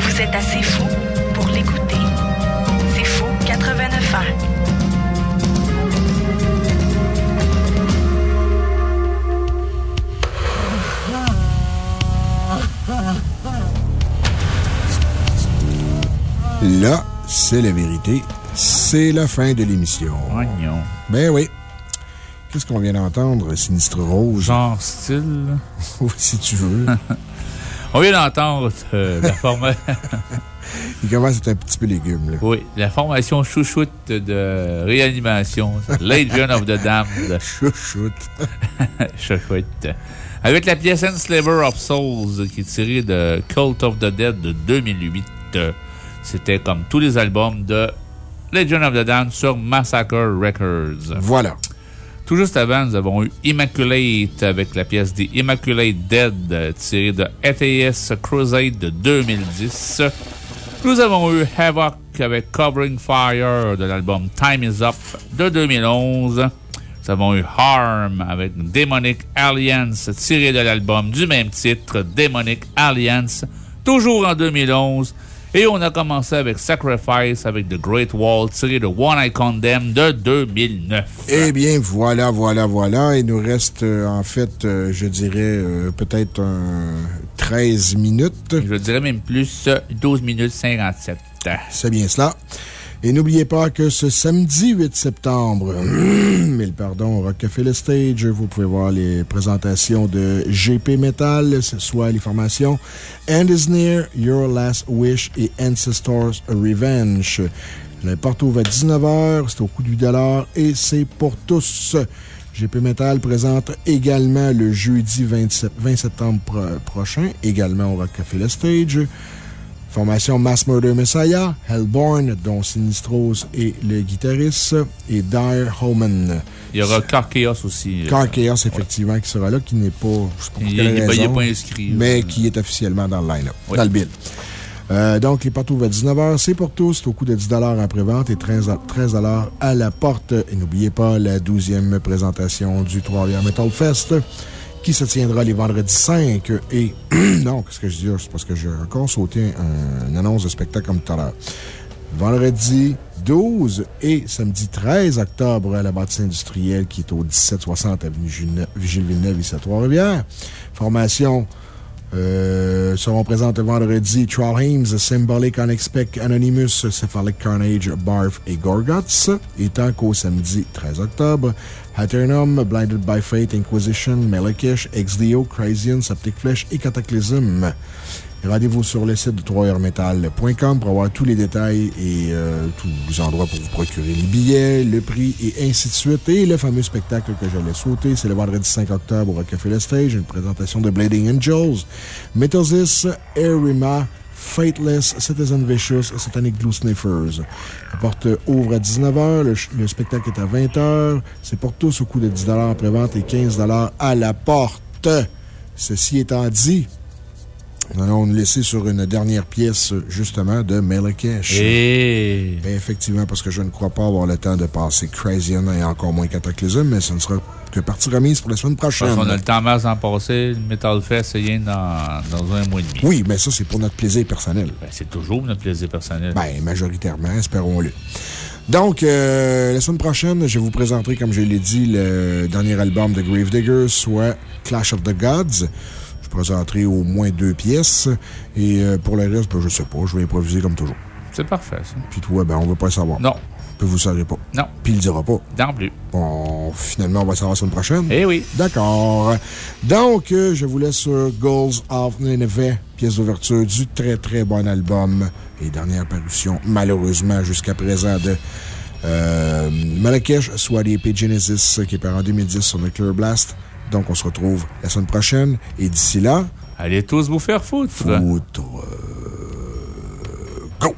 Vous êtes assez fou pour l'écouter. C'est fou 89 ans. Là, c'est la vérité. C'est la fin de l'émission. Oignon. Ben oui. Qu'est-ce qu'on vient d'entendre, Sinistre Rose? Genre style. oui, si tu veux. On vient d'entendre euh, la formation. Il commence à être un petit peu légume, là. Oui, la formation chouchoute de réanimation. Legion of the Damned. Chouchoute. chouchoute. Avec la pièce Enslaver of Souls qui est tirée de Cult of the Dead de 2008. C'était comme tous les albums de Legion of the Damned sur Massacre Records. Voilà. Tout juste avant, nous avons eu Immaculate avec la pièce The Immaculate Dead tirée de ATS Crusade de 2010. Nous avons eu Havoc avec Covering Fire de l'album Time Is Up de 2011. Nous avons eu Harm avec Demonic Alliance tiré de l'album du même titre, Demonic Alliance, toujours en 2011. Et on a commencé avec Sacrifice avec The Great Wall tiré de One I Condemn de 2009. Eh bien, voilà, voilà, voilà. Il nous reste, euh, en fait, euh, je dirais, euh, peut-être un 13 minutes. Je dirais même plus, 12 minutes 57. C'est bien cela. Et n'oubliez pas que ce samedi 8 septembre, mille pardon, au Rock Café Le Stage, vous pouvez voir les présentations de GP Metal, soit les formations End is Near, Your Last Wish et Ancestors Revenge. Le porte ouvre à 19h, c'est au coût de 8 et c'est pour tous. GP Metal présente également le jeudi 27 20 septembre pro- prochain, également au Rock Café Le Stage. Formation Mass Murder Messiah, Hellborn, dont Sinistros est le guitariste, et Dire Homan. Il y aura Car Chaos aussi. euh, Car Chaos, effectivement, qui sera là, qui n'est pas. je Il- pas- pas inscrit, Mais euh, qui est officiellement dans le line-up, dans le bill. Euh, donc, les ouvrent à 19h. C'est pour tous. C'est au coût de 10 en pré-vente et 13 à 13 à la porte. Et n'oubliez pas la 12e présentation du 3 Metal Fest qui se tiendra les vendredis 5 et. non, qu'est-ce que je dis? C'est parce que j'ai encore sauté un- une annonce de spectacle comme tout à l'heure. Vendredi 12 et samedi 13 octobre à la bâtisse industrielle qui est au 1760 avenue Gilles Villeneuve ici à Trois-Rivières. Formation Euh, seront présentes vendredi Troll Hames, Symbolic Unexpect, Anonymous, Cephalic Carnage, Barf et Gorgots. Et tant qu'au samedi 13 octobre, Haternum, Blinded by Fate, Inquisition, Melekish, XDO, Crazian, Septic Flesh et Cataclysm. Rendez-vous sur le site de 3rmetal.com pour avoir tous les détails et euh, tous les endroits pour vous procurer les billets, le prix et ainsi de suite. Et le fameux spectacle que j'allais sauter, c'est le vendredi 5 octobre au Café Le Stage, une présentation de Blading Angels, Metasis, Erima, Fateless, Citizen Vicious, Satanic Glue Sniffers. La porte ouvre à 19h, le, spectacle est à 20h. C'est pour tous au coût de 10 en prévente et 15 à la porte. Ceci étant dit, nous allons nous laisser sur une dernière pièce, justement, de Melekesh. Et... Effectivement, parce que je ne crois pas avoir le temps de passer Crazian et encore moins Cataclysm, mais ce ne sera que partie remise pour la semaine prochaine. Parce qu'on a le temps masse d'en passer. Le Metal Fest, c'est rien dans, dans un mois et demi. Oui, mais ça, c'est pour notre plaisir personnel. Ben, c'est toujours notre plaisir personnel. Ben, majoritairement, espérons-le. Donc, euh, la semaine prochaine, je vous présenterai, comme je l'ai dit, le dernier album de Gravedigger, soit Clash of the Gods. Je présenterai au moins deux pièces. Et euh, pour le reste, ben, je sais pas, je vais improviser comme toujours. C'est parfait, ça. Puis toi, ben, on veut pas le savoir. Non. Puis vous ne saurez pas. Non. Puis il le dira pas. Non plus. Bon, finalement, on va le savoir la semaine prochaine. Eh oui. D'accord. Donc, euh, je vous laisse sur Goals of Nineveh, pièce d'ouverture du très très bon album et dernière parution, malheureusement, jusqu'à présent, de euh, Malakesh, soit l'EP Genesis, qui est paru en 2010 sur Nuclear Blast. Donc, on se retrouve la semaine prochaine. Et d'ici là. Allez tous vous faire foutre. Foutre. Euh, go!